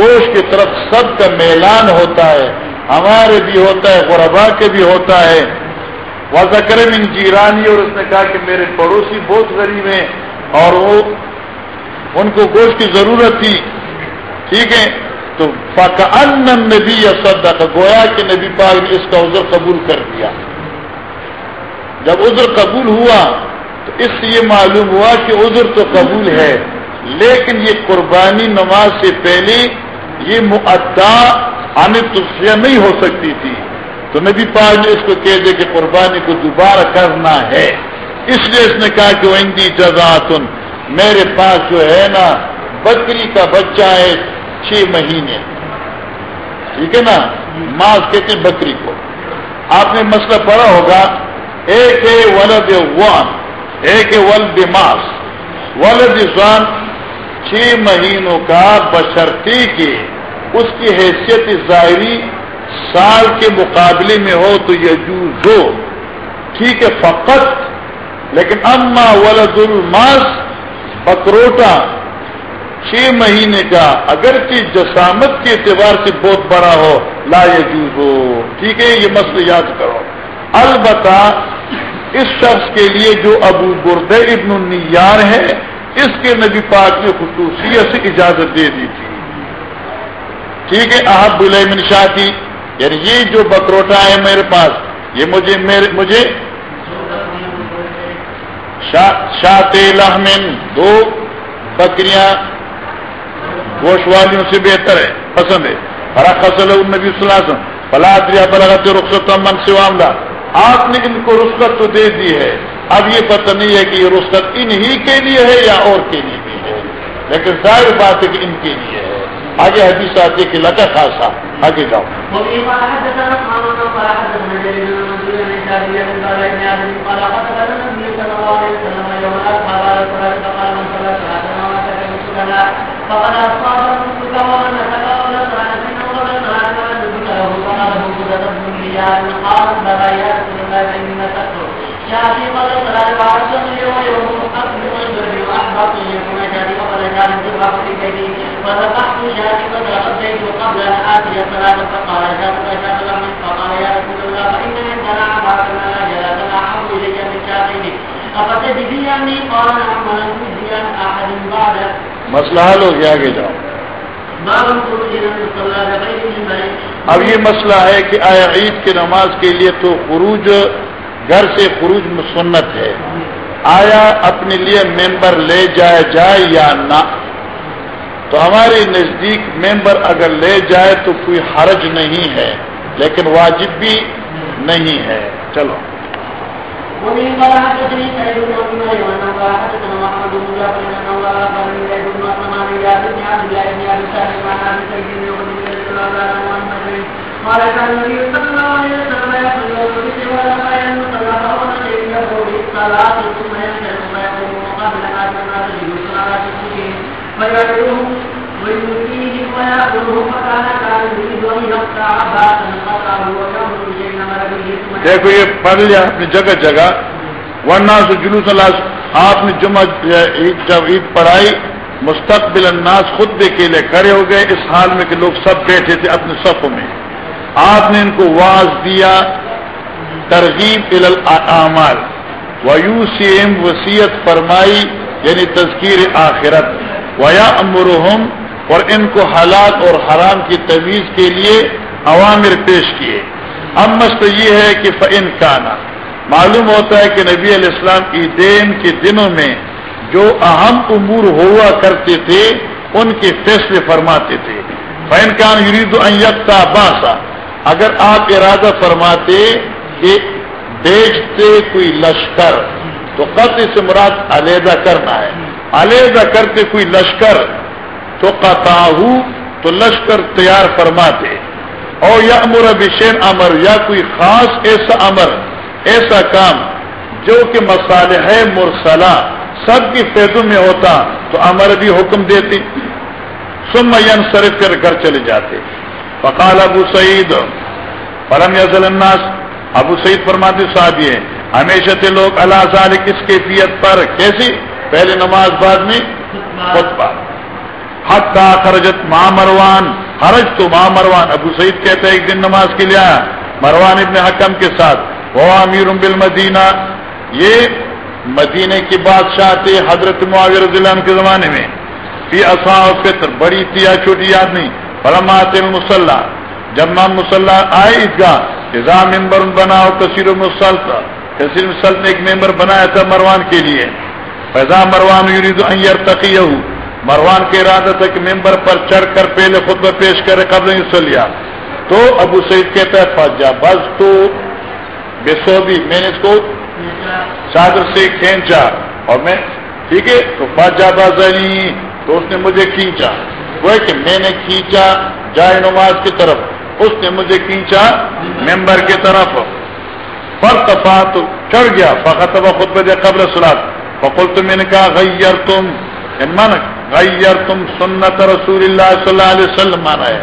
گوشت کی طرف سب کا میلان ہوتا ہے۔ ہمارے بھی ہوتا ہے، غربا کے بھی ہوتا ہے۔ واضح کرے من جیرانی اور اس نے کہا کہ میرے پڑوسی بہت غریب ہیں اور وہ ان کو گوشت کی ضرورت تھی۔ ٹھیک ہے؟ تو فاق ان نبی یا سدا گویا کہ نبی پاک نے اس کا عذر قبول کر دیا۔ جب عذر قبول ہوا، تو اس سے یہ معلوم ہوا کہ عذر تو قبول ہے، لیکن یہ قربانی نماز سے پہلے یہ معدا آنے تصفیہ نہیں ہو سکتی تھی۔ تو نبی پاک نے اس کو کہہ دے کہ قربانی کو دوبارہ کرنا ہے۔ اس لیے اس نے کہا کہ وہ جزاتن میرے پاس جو ہے نا، بکری کا بچہ ہے، چھ مہینے۔ ٹھیک ہے نا؟ ماس کہتے ہیں بکری کو۔ آپ نے مسئلہ پڑھا ہوگا۔ ایک ہے ولد وان، ایک ہے ولد ماس ولد زان چھ مہینوں کا بشرتی کی اس کی حیثیت ظاہری سال کے مقابلے میں ہو تو یجوز ہو ٹھیک ہے، فقط۔ لیکن اما ولد الماس، بکروٹا۔ چھ مہینے کا۔ اگرچہ جسامت کے اعتبار سے بہت بڑا ہو، لا یجوز ہو ٹھیک ہے، یہ مسئلہ یاد کرو۔ البتہ اس شخص کے لیے جو ابو برد ابن النیار ہے، اس کے نبی پاک نے خصوصیت سے اجازت دے دی تھی۔ ٹھیک ہے، احب من شاہ کی یعنی یہ جو بکروٹا ہے میرے پاس، یہ مجھے میرے، مجھے شاط لحمن، دو بکریاں گوشت والیوں سے بہتر ہے، پسند ہے۔ ہرا فصل النبی صلی اللہ علیہ وسلم۔ فلا دریا بلغت رخصت من سے آپ نے ان کو رخصت تو دے دی ہے۔ اب یہ پتہ نہیں ہے کہ یہ رخصت ان ہی کے لیے ہے یا اور کے لیے بھی ہے۔ لیکن ظاہر بات ہے کہ ان کے لیے ہے۔ آگے حدیث آتی کہ لگا خاصا آگے جاؤ۔ فقد أصاب كما نتقول قال فذبحت قبل أن آتي الصلاة فقال فقال يا رسول الله فإن إلي من قال نعم أحد بعدك مسئلہ حل ہو گیا آگے جاؤ اب یہ مسئلہ ہے کہ آیا عید کی نماز کے لیے تو خروج گھر سے خروج مسنت ہے۔ آیا اپنے لیے ممبر لے جائے جائے یا نہ؟ تو ہمارے نزدیک ممبر اگر لے جائے تو کوئی حرج نہیں ہے، لیکن واجب بھی نہیں ہے۔ چلو۔ قال كان النبي صلى الله عليه وسلم يقول دیکھو، یہ پڑھ لیا اپنی جگہ جگہ۔ ورنہ سے جلوس اللہ، آپ نے جمعہ عید جب عید پڑھائی، مستقبل الناس خطبے کے لیے کھڑے ہو گئے۔ اس حال میں کہ لوگ سب بیٹھے تھے اپنے صفوں میں۔ آپ نے ان کو واز دیا ترغیب الاعمال ویو سیم وسیعت فرمائی یعنی تذکیر آخرت۔ ویا امرحم اور ان کو حالات اور حرام کی تمیز کے لیے عوامر پیش کیے۔ اب مست یہ ہے کہ فن کانا، معلوم ہوتا ہے کہ نبی علیہ السلام عیدین کے دنوں میں جو اہم امور ہوا کرتے تھے، ان کے فیصلے فرماتے تھے۔ فین کان یرید یکتا باسا، اگر آپ ارادہ فرماتے کہ بیچتے کوئی لشکر تو قطع سے مراد علیحدہ کرنا ہے۔ علیحدہ کرتے کوئی لشکر تو قطع تو لشکر تیار فرماتے۔ او یا امر بشین امر یا کوئی خاص ایسا امر، ایسا کام جو کہ مسالح مرسلہ سب کی فیضوں میں ہوتا تو امر بھی حکم دیتے۔ سم صرف کر گھر چلے جاتے۔ فقال ابو سعید پرم یزل الناس ابو سعید فرماتے صاحب یہ ہمیشہ تھے لوگ اللہ سال کس کیفیت پر کیسی؟ پہلے نماز بعد میں خطبہ۔ حق کا خرجت ماں مروان حرج تو ماں مروان۔ ابو سعید کہتے ایک دن نماز کے لیے آیا۔ مروان ابن حکم کے ساتھ۔ وہ امیر بالمدینہ۔ یہ مدینے کی بادشاہ تھے حضرت معاویر عنہ کے زمانے میں۔ فی اصا فطر بڑی تھی یا چھوٹی یاد نہیں۔ فلم مسلح۔ جب مام مسلح آئے عیدگاہ کا ممبر بنا ہو کثیر مسلط کثیر مسلط نے ایک ممبر بنایا تھا مروان کے لیے۔ فیضا مروان یرید ان تقی مروان کے ارادہ تھا کہ ممبر پر چڑھ کر پہلے خطبہ پیش کرے قبل سلیا تو ابو سعید کہتا ہے، فاجا بس تو بے سوبی میں نے اس کو چادر سے کھینچا۔ اور میں، ٹھیک ہے، تو فاجا بازنی تو اس نے مجھے کھینچا۔ وہ کہ میں نے کھینچا جائے نماز کی طرف۔ اس نے مجھے کھینچا ممبر کی طرف۔ پر تفا تو چڑھ گیا۔ فخت خود بجے قبل سلاد فقل تو میں نے کہا غیر تم من غیر تم سنت رسول اللہ صلی اللہ علیہ وسلم مانا ہے۔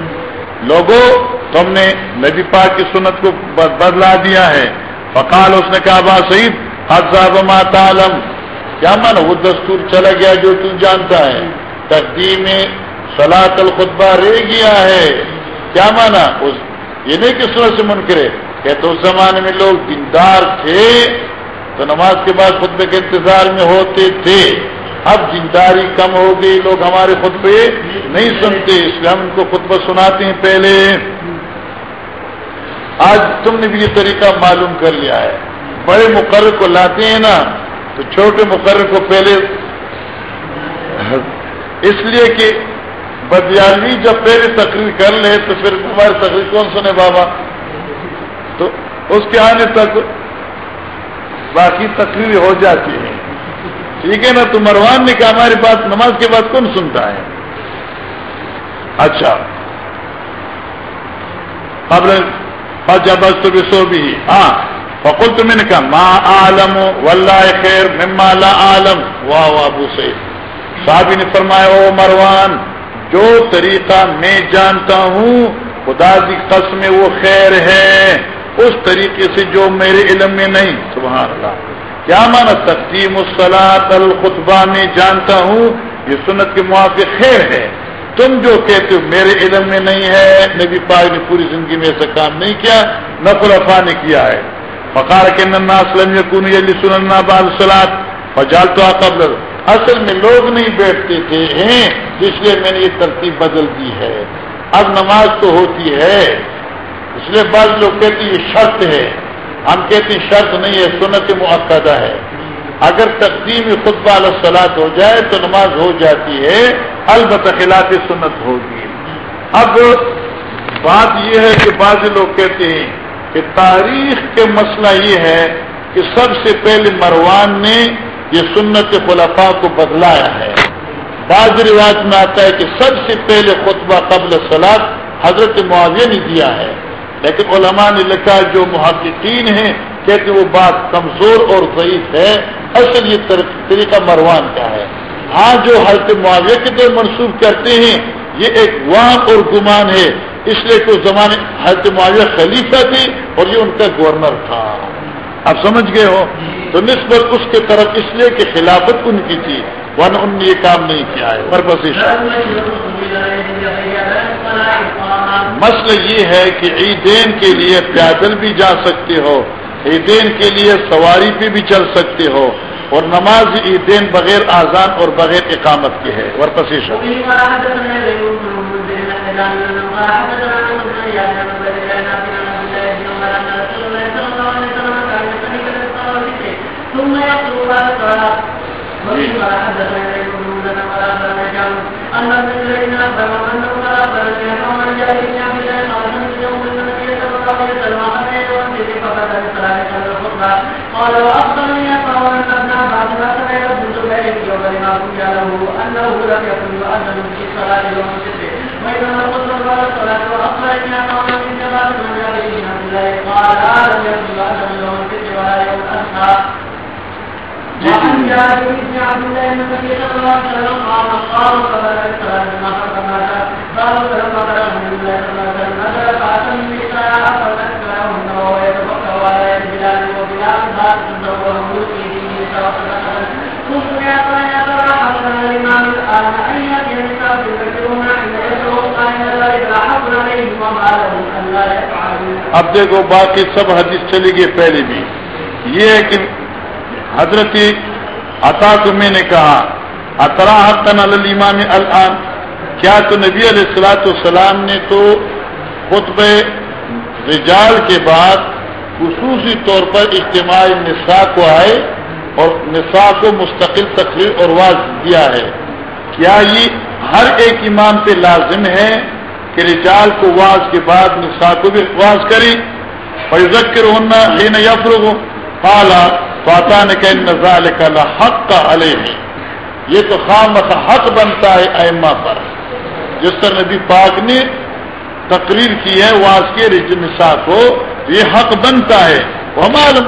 لوگوں تم نے نبی پاک کی سنت کو بدلا دیا ہے۔ فقال، اس نے کہا با سعید حضاب تعلم۔ کیا مانا وہ دستور چلا گیا جو تم جانتا ہے۔ تقدیم سلاط الخطبہ رہ گیا ہے۔ کیا مانا؟ اس یہ نہیں کہ سنت سے منکرے کہ تو اس زمانے میں لوگ دیندار تھے، تو نماز کے بعد خطبے کے انتظار میں ہوتے تھے۔ اب دینداری کم ہو گئی، لوگ ہمارے خطبے نہیں سنتے، اس لیے ہم ان کو خطبہ سناتے ہیں پہلے۔ آج تم نے بھی یہ طریقہ معلوم کر لیا ہے۔ بڑے مقرر کو لاتے ہیں نا، تو چھوٹے مقرر کو پہلے۔ اس لیے کہ بدیالوی جب پہلے تقریر کر لے تو پھر تمہاری تقریر کون سنے بابا؟ تو اس کے آنے تک باقی تقریر ہو جاتی ہے ٹھیک ہے نا؟ تو مروان نے کہا ہماری بات نماز کے بعد کون سنتا ہے؟ اچھا۔ قبل بس تو بھی سو بھی۔ ہاں۔ فکل تو میں نے کہا ماں عالم واللہ خیر مما لا عالم واہ واہ، ابو سے صاحب نے فرمایا، او مروان جو طریقہ میں جانتا ہوں، خدا کی قسم میں وہ خیر ہے۔ اس طریقے سے جو میرے علم میں نہیں، سبحان اللہ۔ کیا مانا؟ تقسیم السلاط الخطبہ میں جانتا ہوں، یہ سنت کے موافق خیر ہے۔ تم جو کہتے ہو، میرے علم میں نہیں ہے، نبی پاک نے پوری زندگی میں ایسا کام نہیں کیا، نقل افا نے کیا ہے۔ فقار کے ننا اسلم کن علی سننا بال سلاد فجال تو قبل اصل میں لوگ نہیں بیٹھتے تھے، ہیں، اس لیے میں نے یہ ترتیب بدل دی ہے۔ اب نماز تو ہوتی ہے، اس لیے بعض لوگ کہتے یہ شرط ہے۔ ہم کہتے ہیں شرط نہیں ہے، سنت معقدہ ہے۔ اگر تقدیم خطبہ السلاد ہو جائے تو نماز ہو جاتی ہے، البتہ خلاف سنت ہوگی۔ اب بات یہ ہے کہ بعض لوگ کہتے ہیں کہ تاریخ کے مسئلہ یہ ہے کہ سب سے پہلے مروان نے یہ سنت خلفاء کو بدلایا ہے۔ بعض رواج میں آتا ہے کہ سب سے پہلے خطبہ قبل سلاد حضرت معاویہ نے دیا ہے۔ لیکن علماء نے لکھا جو محققین ہیں کہتے وہ بات کمزور اور ضعیف ہے۔ اصل یہ طریقہ مروان کا ہے۔ ہاں جو حضرت معاویہ کی طرف منسوخ کرتے ہیں، یہ ایک وام اور گمان ہے۔ اس لیے کہ اس زمانے حضرت معاویہ خلیفہ تھی اور یہ ان کا گورنر تھا۔ آپ سمجھ گئے ہو؟ تو نسبت اس کے طرف اس لیے کہ خلافت ان کی تھی۔ ون ان نے یہ کام نہیں کیا ہے۔ پرپس مسئلہ یہ ہے کہ عیدین کے لیے پیدل بھی جا سکتے ہو، عیدین کے لیے سواری پہ بھی چل سکتے ہو، اور نماز عیدین بغیر آزان اور بغیر اقامت کے ہے۔ ورپسیش قال آدم يقول أدم يوم الفطر ولا يوم الأضحى. وعن جابر بن عبد الله النبي صلى الله عليه وسلم قال قالوا فبدا ما قالوا فلما صلى الله عليه وسلم نزل النساء فذكرهن وهو على يد بلال وبلال وهو يلقي النساء قال ذلك حق عليهم وما لهم لا اب دیکھو باقی سب حدیث چلی گئی پہلے بھی یہ ہے کہ حضرت عطا کو میں نے کہا، اطرا حقن الامام الان، کیا تو نبی علیہ السلاۃ والسلام نے تو خطب رجال کے بعد خصوصی طور پر اجتماع نساء کو آئے اور نساء کو مستقل تقریر اور واضح دیا ہے؟ کیا یہ ہر ایک امام پہ لازم ہے کہ رجال کو واز کے بعد نساء کو بھی واز کری اور ذکر ہونا ہی نہ یفرغ پالا فاتا نے کہ نظال کا حق کا علیہ۔ یہ تو خام حق بنتا ہے ائمہ پر۔ جس طرح نبی پاک نے تقریر کی ہے واز کے نساء کو، یہ حق بنتا ہے۔ ہمارے ہمارا